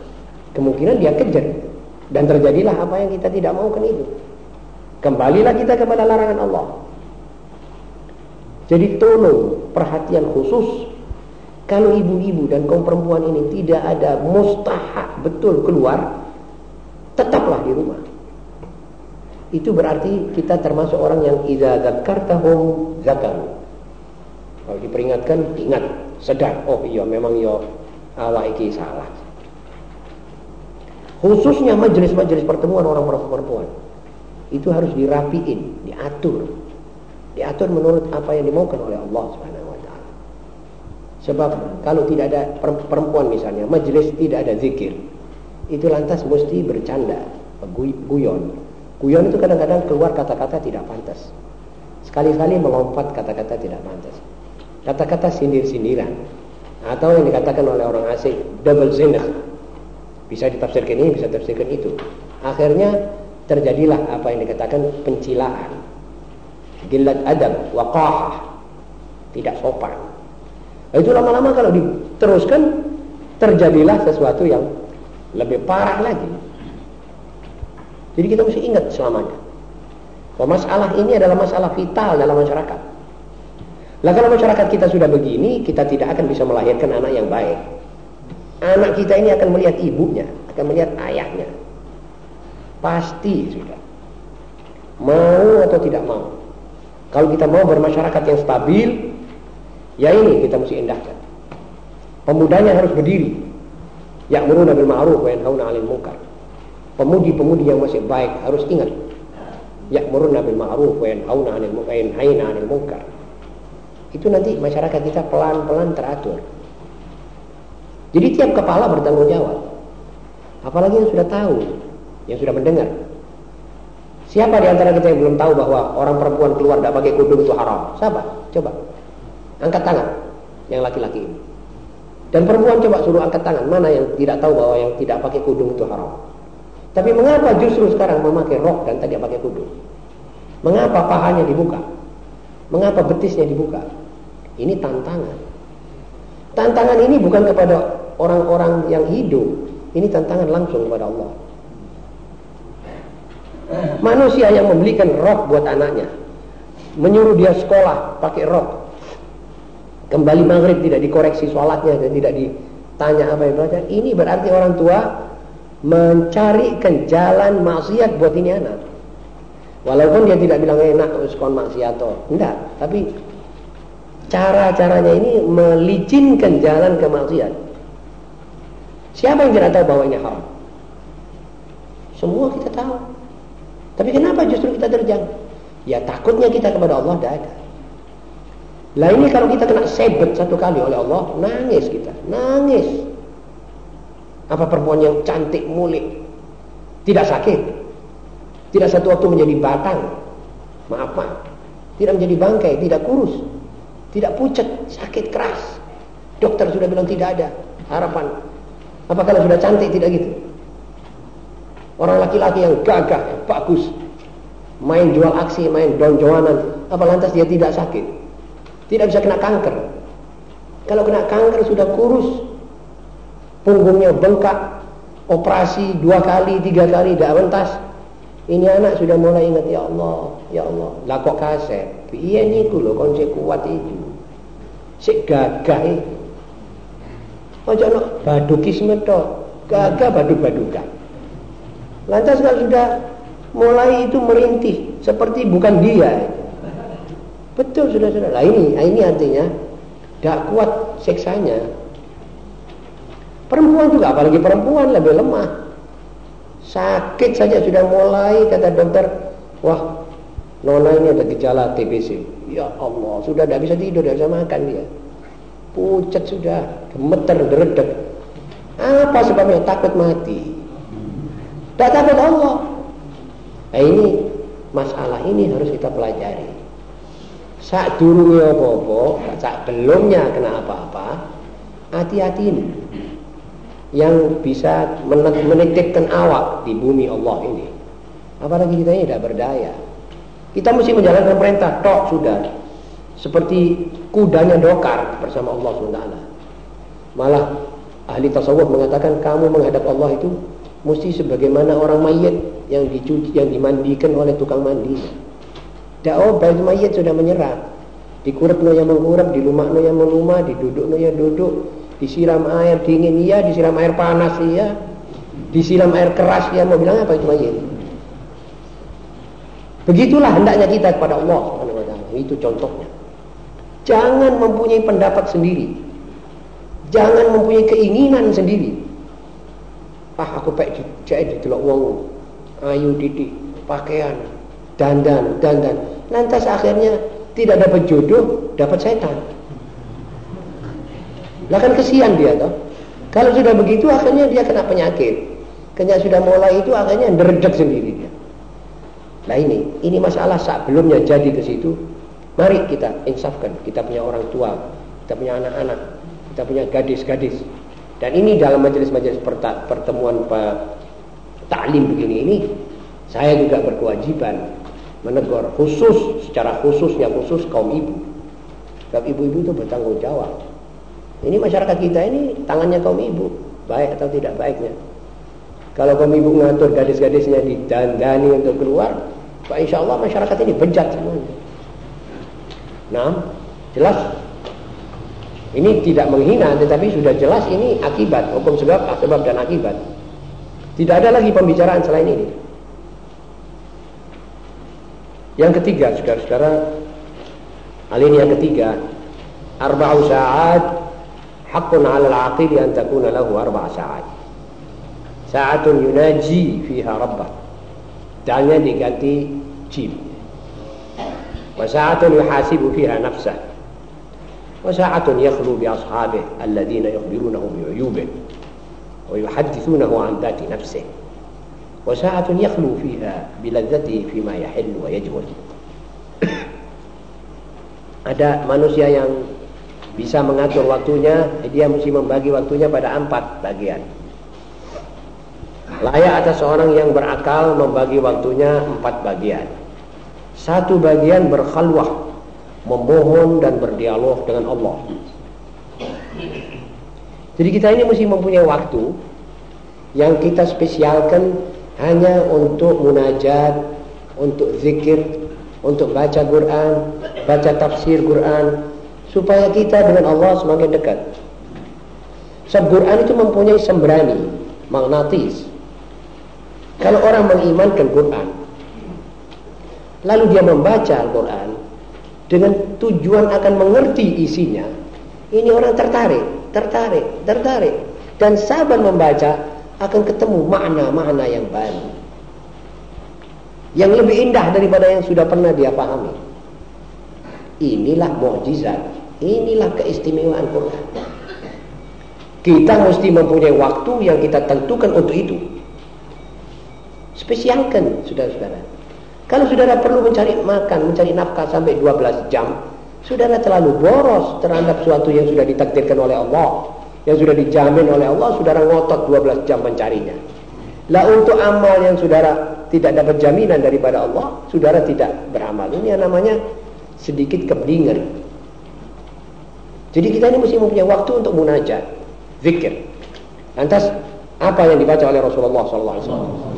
kemungkinan dia kejar. Dan terjadilah apa yang kita tidak maukan itu. Kembalilah kita kepada larangan Allah. Jadi tolong perhatian khusus kalau ibu-ibu dan kaum perempuan ini tidak ada mustahak betul keluar, tetaplah di rumah itu berarti kita termasuk orang yang idza dzakartahum zakaru. Kalau diperingatkan ingat, sedar, oh iya memang yo awak iki salah. Khususnya majelis-majelis pertemuan orang perempuan. Itu harus dirapiin, diatur. Diatur menurut apa yang dimaukan oleh Allah Subhanahu wa taala. Sebab kalau tidak ada perempuan misalnya, majelis tidak ada zikir, itu lantas mesti bercanda, guyon, Guyon itu kadang-kadang keluar kata-kata tidak pantas. Sekali-kali melompat kata-kata tidak pantas. Kata-kata sindir-sindiran. Atau yang dikatakan oleh orang asing, double zina. Bisa ditafsirkan ini, bisa ditafsirkan itu. Akhirnya terjadilah apa yang dikatakan pencilaan. Gilat adab, waqah. Tidak sopan. Nah, itu lama-lama kalau diteruskan, terjadilah sesuatu yang lebih parah lagi. Jadi kita mesti ingat selamanya. Bahwa masalah ini adalah masalah vital dalam masyarakat. Lah kalau masyarakat kita sudah begini, kita tidak akan bisa melahirkan anak yang baik. Anak kita ini akan melihat ibunya, akan melihat ayahnya. Pasti sudah. Mau atau tidak mau. Kalau kita mau bermasyarakat yang stabil, ya ini kita mesti indahkan. Pemudanya harus berdiri. Ya'muruna bil ma'ruf wa yanhauna 'anil munkar. Pemudi-pemudi yang masih baik harus ingat. Ya'muruna bil ma'ruf wa yanhauna 'anil munkar. Itu nanti masyarakat kita pelan-pelan teratur. Jadi tiap kepala bertanggung jawab. Apalagi yang sudah tahu, yang sudah mendengar. Siapa di antara kita yang belum tahu bahwa orang perempuan keluar tidak pakai kudung itu haram? Siapa? Coba. Angkat tangan yang laki-laki ini. Dan perempuan coba suruh angkat tangan. Mana yang tidak tahu bahwa yang tidak pakai kudung itu haram? Tapi mengapa justru sekarang memakai rok dan tadi pakai kudu? Mengapa pahanya dibuka? Mengapa betisnya dibuka? Ini tantangan. Tantangan ini bukan kepada orang-orang yang hidup. Ini tantangan langsung kepada Allah. Manusia yang membelikan rok buat anaknya. Menyuruh dia sekolah pakai rok. Kembali maghrib tidak dikoreksi sholatnya dan tidak ditanya apa yang belajar. Ini berarti orang tua mencarikan jalan maksiat buat ini anak. Walaupun dia tidak bilang enak kon maksiat atau enggak, tapi cara-caranya ini melicinkan jalan ke maksiat. Siapa yang tidak tahu bahwa ini haram? Semua kita tahu. Tapi kenapa justru kita terjang? Ya takutnya kita kepada Allah tidak ada. Lah ini kalau kita kena sebet satu kali oleh Allah, nangis kita, nangis. Apa perempuan yang cantik, mulik, Tidak sakit. Tidak satu waktu menjadi batang. Maaf, maaf. Tidak menjadi bangkai, tidak kurus. Tidak pucat, sakit keras. Dokter sudah bilang tidak ada harapan. Apa kalau sudah cantik tidak gitu? Orang laki-laki yang gagah, yang bagus, main jual aksi, main donjoanan, apa lantas dia tidak sakit? Tidak bisa kena kanker. Kalau kena kanker sudah kurus, punggungnya bengkak, operasi dua kali, tiga kali, tidak mentas. Ini anak sudah mulai ingat, ya Allah, ya Allah. Lah kok kaset? Iya niku loh, konse kuat itu. Si gagah itu. Ojo no badukisme to, gagah baduk-badukan. Lantas kalau sudah mulai itu merintih seperti bukan dia. Betul sudah sudah. Lah ini, ini artinya tidak kuat seksanya. Perempuan juga, apalagi perempuan lebih lemah. Sakit saja sudah mulai kata dokter, wah nona ini ada gejala TBC. Ya Allah, sudah tidak bisa tidur, tidak bisa makan dia. Pucat sudah, gemeter, deredek. Apa sebabnya? Takut mati. Tidak takut Allah. Nah ini masalah ini harus kita pelajari sak durunge apa-apa, sak belumnya kena apa-apa, hati-hati ini yang bisa menitipkan awak di bumi Allah ini. Apalagi kita ini tidak berdaya. Kita mesti menjalankan perintah, tok sudah. Seperti kudanya dokar bersama Allah SWT. Malah ahli tasawuf mengatakan kamu menghadap Allah itu mesti sebagaimana orang mayat yang dicuci, yang dimandikan oleh tukang mandi. Dakwah bagi mayat sudah menyerah. Dikurap no yang mengkurap, di rumah no yang melumah, diduduk no yang duduk, disiram air dingin iya, disiram air panas iya, disiram air keras iya, mau bilang apa itu mayat? Begitulah hendaknya kita kepada Allah Itu contohnya. Jangan mempunyai pendapat sendiri. Jangan mempunyai keinginan sendiri. Ah aku pek di telok wong. Ayu didik pakaian dandan, dandan. Lantas akhirnya tidak dapat jodoh, dapat setan. Lah kan kesian dia toh. Kalau sudah begitu akhirnya dia kena penyakit. Kena sudah mulai itu akhirnya deredek sendiri. Nah ini, ini masalah saat belumnya jadi ke situ. Mari kita insafkan, kita punya orang tua, kita punya anak-anak, kita punya gadis-gadis. Dan ini dalam majelis-majelis pertemuan Pak Taklim begini ini, saya juga berkewajiban menegur khusus secara khususnya khusus kaum ibu. Sebab ibu-ibu itu bertanggung jawab. Ini masyarakat kita ini tangannya kaum ibu, baik atau tidak baiknya. Kalau kaum ibu mengatur gadis-gadisnya didandani untuk keluar, Pak insya Allah masyarakat ini bejat semuanya. Nah, jelas ini tidak menghina, tetapi sudah jelas ini akibat, hukum sebab, sebab dan akibat. Tidak ada lagi pembicaraan selain ini. Yang ketiga, saudara-saudara, hal ini yang ketiga, arba'u sa'at haqqun 'ala al-'aqili an takuna lahu arba'a sa'at. Sa'atun yunaji fiha rabbah. Dalnya diganti jim. Wa sa'atun yuhasibu fiha nafsah. Wa sa'atun yakhlu bi ashabih alladhina yukhbirunahu bi 'uyubihi wa yuhaddithunahu 'an dhati nafsihi. وساعة يخلو فيها بلذته فيما يحل ويجوز ada manusia yang bisa mengatur waktunya dia mesti membagi waktunya pada empat bagian layak atas seorang yang berakal membagi waktunya empat bagian satu bagian berkhalwah memohon dan berdialog dengan Allah jadi kita ini mesti mempunyai waktu yang kita spesialkan hanya untuk munajat, untuk zikir, untuk baca Quran, baca tafsir Quran, supaya kita dengan Allah semakin dekat. Sebab Quran itu mempunyai sembrani, magnetis. Kalau orang mengimankan Quran, lalu dia membaca Al-Quran dengan tujuan akan mengerti isinya, ini orang tertarik, tertarik, tertarik. Dan sabar membaca akan ketemu makna-makna yang baru. Yang lebih indah daripada yang sudah pernah dia pahami. Inilah mukjizat, inilah keistimewaan Quran. Kita mesti mempunyai waktu yang kita tentukan untuk itu. Spesialkan, saudara-saudara. Kalau saudara perlu mencari makan, mencari nafkah sampai 12 jam, saudara terlalu boros terhadap sesuatu yang sudah ditakdirkan oleh Allah. Yang sudah dijamin oleh Allah, saudara ngotot 12 jam mencarinya. Lah untuk amal yang saudara tidak dapat jaminan daripada Allah, saudara tidak beramal. Ini yang namanya sedikit keblinger. Jadi kita ini mesti mempunyai waktu untuk munajat, zikir. Lantas apa yang dibaca oleh Rasulullah SAW?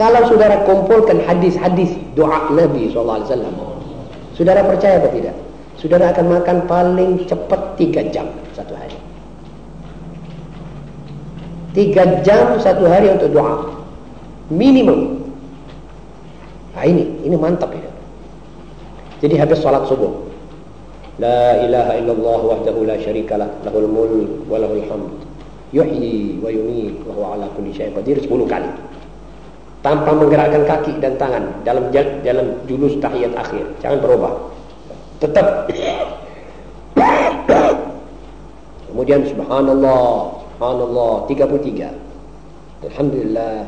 Kalau saudara kumpulkan hadis-hadis doa Nabi SAW, saudara percaya atau tidak? Saudara akan makan paling cepat tiga jam satu hari. Tiga jam satu hari untuk doa. Minimum. Nah ini, ini mantap ya. Jadi habis salat subuh. La ilaha illallah wahdahu la syarikalah lahul mulk wa lahul hamd. Yuhyi wa yumiit wa huwa ala kulli syai'in qadir 10 kali. Tanpa menggerakkan kaki dan tangan dalam dalam julus tahiyat akhir. Jangan berubah. Tetap. Kemudian subhanallah Subhanallah 33 Alhamdulillah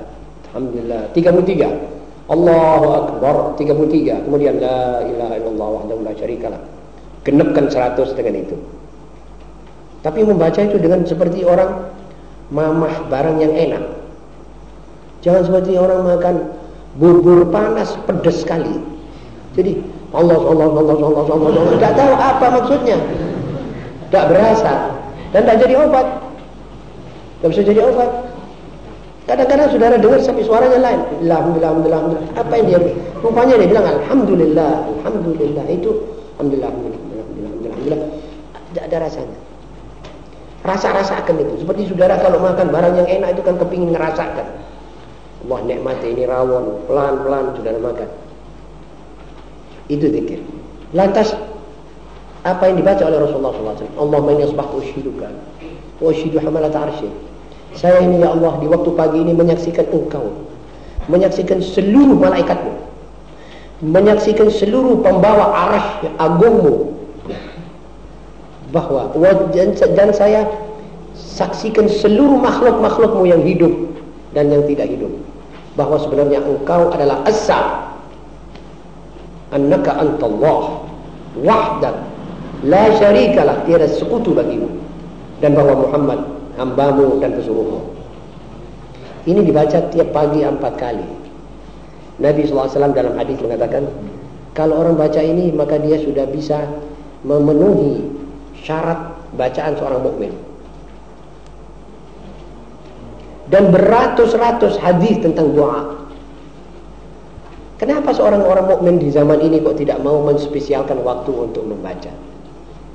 Alhamdulillah 33 Allahu Akbar 33 Kemudian La ilaha illallah wahdahu la syarikalah. Genepkan 100 dengan itu. Tapi membaca itu dengan seperti orang Mamah barang yang enak Jangan seperti orang makan Bubur panas pedas sekali Jadi Allah Allah Allah Allah Allah Allah Tidak tahu apa maksudnya Tidak berasa Dan tidak jadi obat Gak bisa jadi obat. Kadang-kadang saudara dengar sampai suaranya lain. Alhamdulillah, alhamdulillah, alhamdulillah. Apa yang dia rupanya dia bilang alhamdulillah, alhamdulillah itu alhamdulillah, alhamdulillah, alhamdulillah, alhamdulillah. Tidak ada rasanya. Rasa-rasakan itu. Seperti saudara kalau makan barang yang enak itu kan kepingin ngerasakan. Allah nikmati ini rawon, pelan-pelan saudara makan. Itu zikir. Lantas apa yang dibaca oleh Rasulullah SAW? Allahumma inni asbahtu ushiduka wa ushidu hamalat arsyik saya ini ya Allah di waktu pagi ini menyaksikan engkau. Menyaksikan seluruh malaikatmu. Menyaksikan seluruh pembawa arah agungmu. Bahwa dan saya saksikan seluruh makhluk-makhlukmu yang hidup dan yang tidak hidup. Bahwa sebenarnya engkau adalah Asa. Annaka antallah. Wahdak. La syarikalah. Tiada sekutu bagimu. Dan bahwa Muhammad hambamu dan pesuruhmu. Ini dibaca tiap pagi empat kali. Nabi SAW dalam hadis mengatakan, kalau orang baca ini maka dia sudah bisa memenuhi syarat bacaan seorang mukmin. Dan beratus-ratus hadis tentang doa. Kenapa seorang orang mukmin di zaman ini kok tidak mau menspesialkan waktu untuk membaca?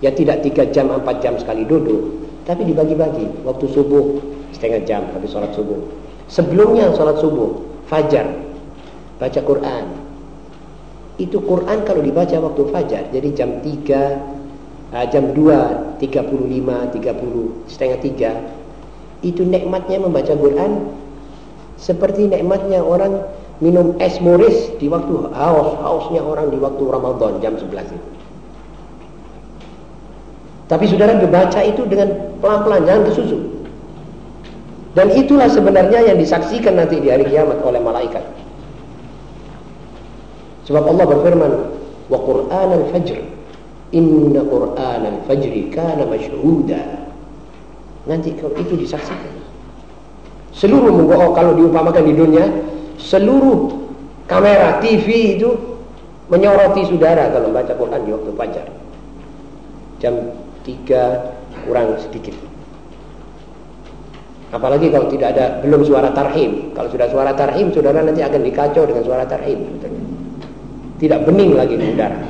Ya tidak tiga jam, empat jam sekali duduk. Tapi dibagi-bagi. Waktu subuh setengah jam habis sholat subuh. Sebelumnya sholat subuh, fajar, baca Quran. Itu Quran kalau dibaca waktu fajar, jadi jam 3, uh, jam 2, 35, 30, setengah 3. Itu nikmatnya membaca Quran seperti nikmatnya orang minum es moris di waktu haus, hausnya orang di waktu Ramadan jam 11 itu. Tapi saudara membaca itu dengan pelan-pelan, jangan kesusu. Dan itulah sebenarnya yang disaksikan nanti di hari kiamat oleh malaikat. Sebab Allah berfirman, "Wa Qur'an al-fajr, inna Qur'an al-fajr kana mashhuda." Nanti kalau itu disaksikan. Seluruh oh, kalau diumpamakan di dunia, seluruh kamera TV itu menyoroti saudara kalau membaca Quran di waktu fajar. Jam tiga kurang sedikit. Apalagi kalau tidak ada belum suara tarhim. Kalau sudah suara tarhim, saudara nanti akan dikacau dengan suara tarhim. Tidak bening lagi di udara.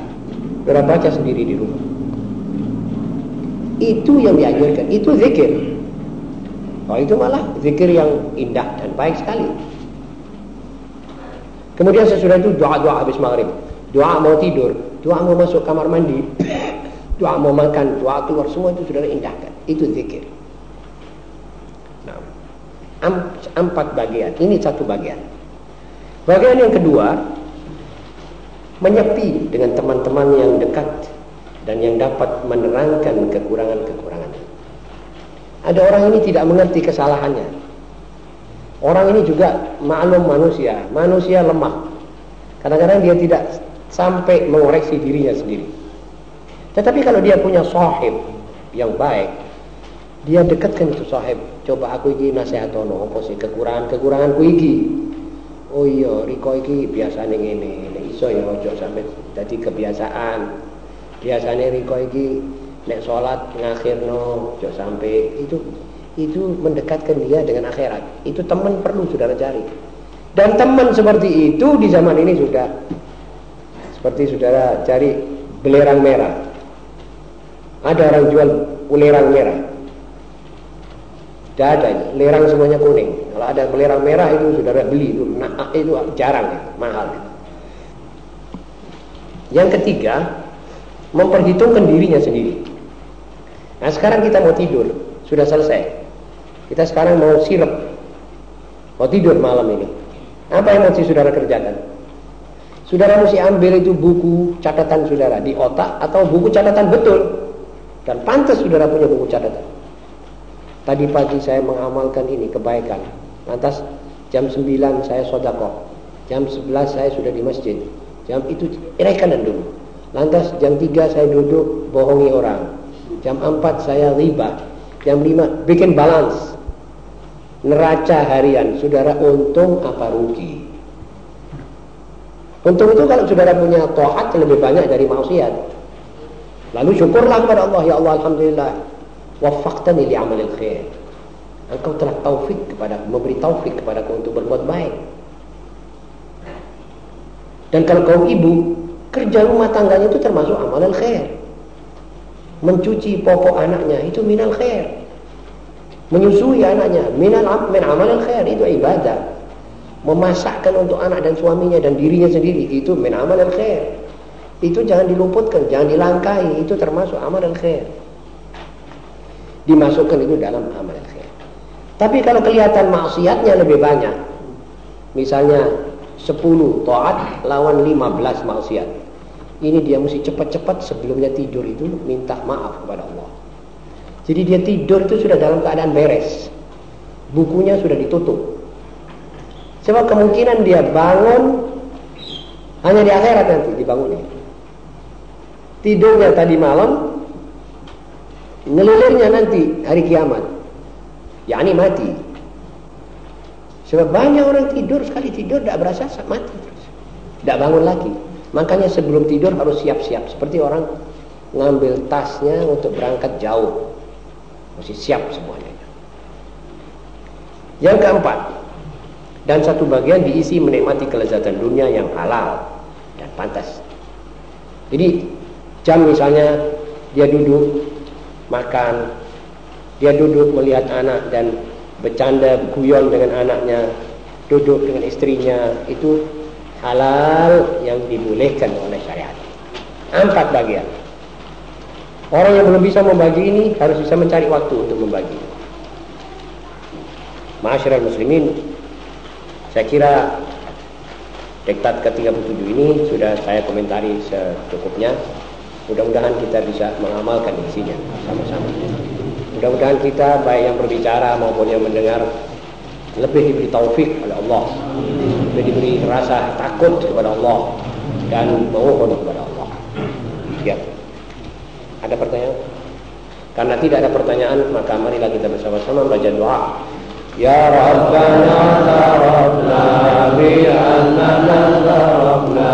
Saudara baca sendiri di rumah. Itu yang dianjurkan. Itu zikir. Oh itu malah zikir yang indah dan baik sekali. Kemudian sesudah itu doa-doa habis maghrib. Doa mau tidur. Doa mau masuk kamar mandi. Doa mau makan, doa keluar semua itu sudah indahkan. Itu zikir. Nah, empat bagian. Ini satu bagian. Bagian yang kedua, menyepi dengan teman-teman yang dekat dan yang dapat menerangkan kekurangan-kekurangan. Ada orang ini tidak mengerti kesalahannya. Orang ini juga maklum manusia, manusia lemah. Kadang-kadang dia tidak sampai mengoreksi dirinya sendiri. Tetapi kalau dia punya sahib yang baik, dia dekatkan itu sahib. Coba aku ini nasihat ono apa sih kekurangan-kekuranganku iki. Oh iya, riko iki biasane ngene, ini iso ya ojo sampai jadi kebiasaan. Biasanya riko iki nek salat ngakhirno ojo sampai itu itu mendekatkan dia dengan akhirat. Itu teman perlu saudara cari. Dan teman seperti itu di zaman ini sudah seperti saudara cari belerang merah. Ada orang jual belerang merah. Tidak ada, belerang semuanya kuning. Kalau ada belerang merah itu saudara beli itu, nah, itu jarang, mahal. Yang ketiga, memperhitungkan dirinya sendiri. Nah sekarang kita mau tidur, sudah selesai. Kita sekarang mau sirap. Mau tidur malam ini. Apa yang mesti saudara kerjakan? Saudara mesti ambil itu buku catatan saudara di otak atau buku catatan betul. Dan pantas saudara punya buku catatan. Tadi pagi saya mengamalkan ini kebaikan. Lantas jam 9 saya sodakoh. Jam 11 saya sudah di masjid. Jam itu rekanan dulu. Lantas jam 3 saya duduk bohongi orang. Jam 4 saya riba. Jam 5 bikin balance. Neraca harian saudara untung apa rugi? Untung itu kalau saudara punya to'at lebih banyak dari maksiat. Lalu syukurlah kepada Allah ya Allah Alhamdulillah wafaktani li amalil khair. Engkau telah taufik kepada memberi taufik kepada kau untuk berbuat baik. Dan kalau kau ibu kerja rumah tangganya itu termasuk amalan khair. Mencuci popok anaknya itu minal khair. Menyusui anaknya minal min amal khair itu ibadah. Memasakkan untuk anak dan suaminya dan dirinya sendiri itu min amal khair. Itu jangan diluputkan jangan dilangkai itu termasuk amal khair. Dimasukkan itu dalam amal khair. Tapi kalau kelihatan maksiatnya lebih banyak misalnya 10 taat lawan 15 maksiat ini dia mesti cepat-cepat sebelumnya tidur itu minta maaf kepada Allah jadi dia tidur itu sudah dalam keadaan beres. Bukunya sudah ditutup. Sebab kemungkinan dia bangun hanya di akhirat nanti dibangunnya. Tidurnya tadi malam, ngelilirnya nanti hari kiamat. Ya ini mati. Sebab banyak orang tidur sekali tidur tidak berasa mati terus. Tidak bangun lagi. Makanya sebelum tidur harus siap-siap. Seperti orang ngambil tasnya untuk berangkat jauh. Mesti siap semuanya. Yang keempat, dan satu bagian diisi menikmati kelezatan dunia yang halal dan pantas. Jadi jam misalnya dia duduk makan, dia duduk melihat anak dan bercanda guyon dengan anaknya, duduk dengan istrinya itu halal yang dibolehkan oleh syariat. Empat bagian. Orang yang belum bisa membagi ini harus bisa mencari waktu untuk membagi. Masyarakat muslimin, saya kira diktat ke-37 ini sudah saya komentari secukupnya. Mudah-mudahan kita bisa mengamalkan isinya sama-sama. Mudah-mudahan kita baik yang berbicara maupun yang mendengar lebih diberi taufik oleh Allah, lebih diberi rasa takut kepada Allah dan mohon kepada Allah. Ya. Ada pertanyaan? Karena tidak ada pertanyaan, maka marilah kita bersama-sama membaca doa. Ya Rabbana tarabna bi annana tarabna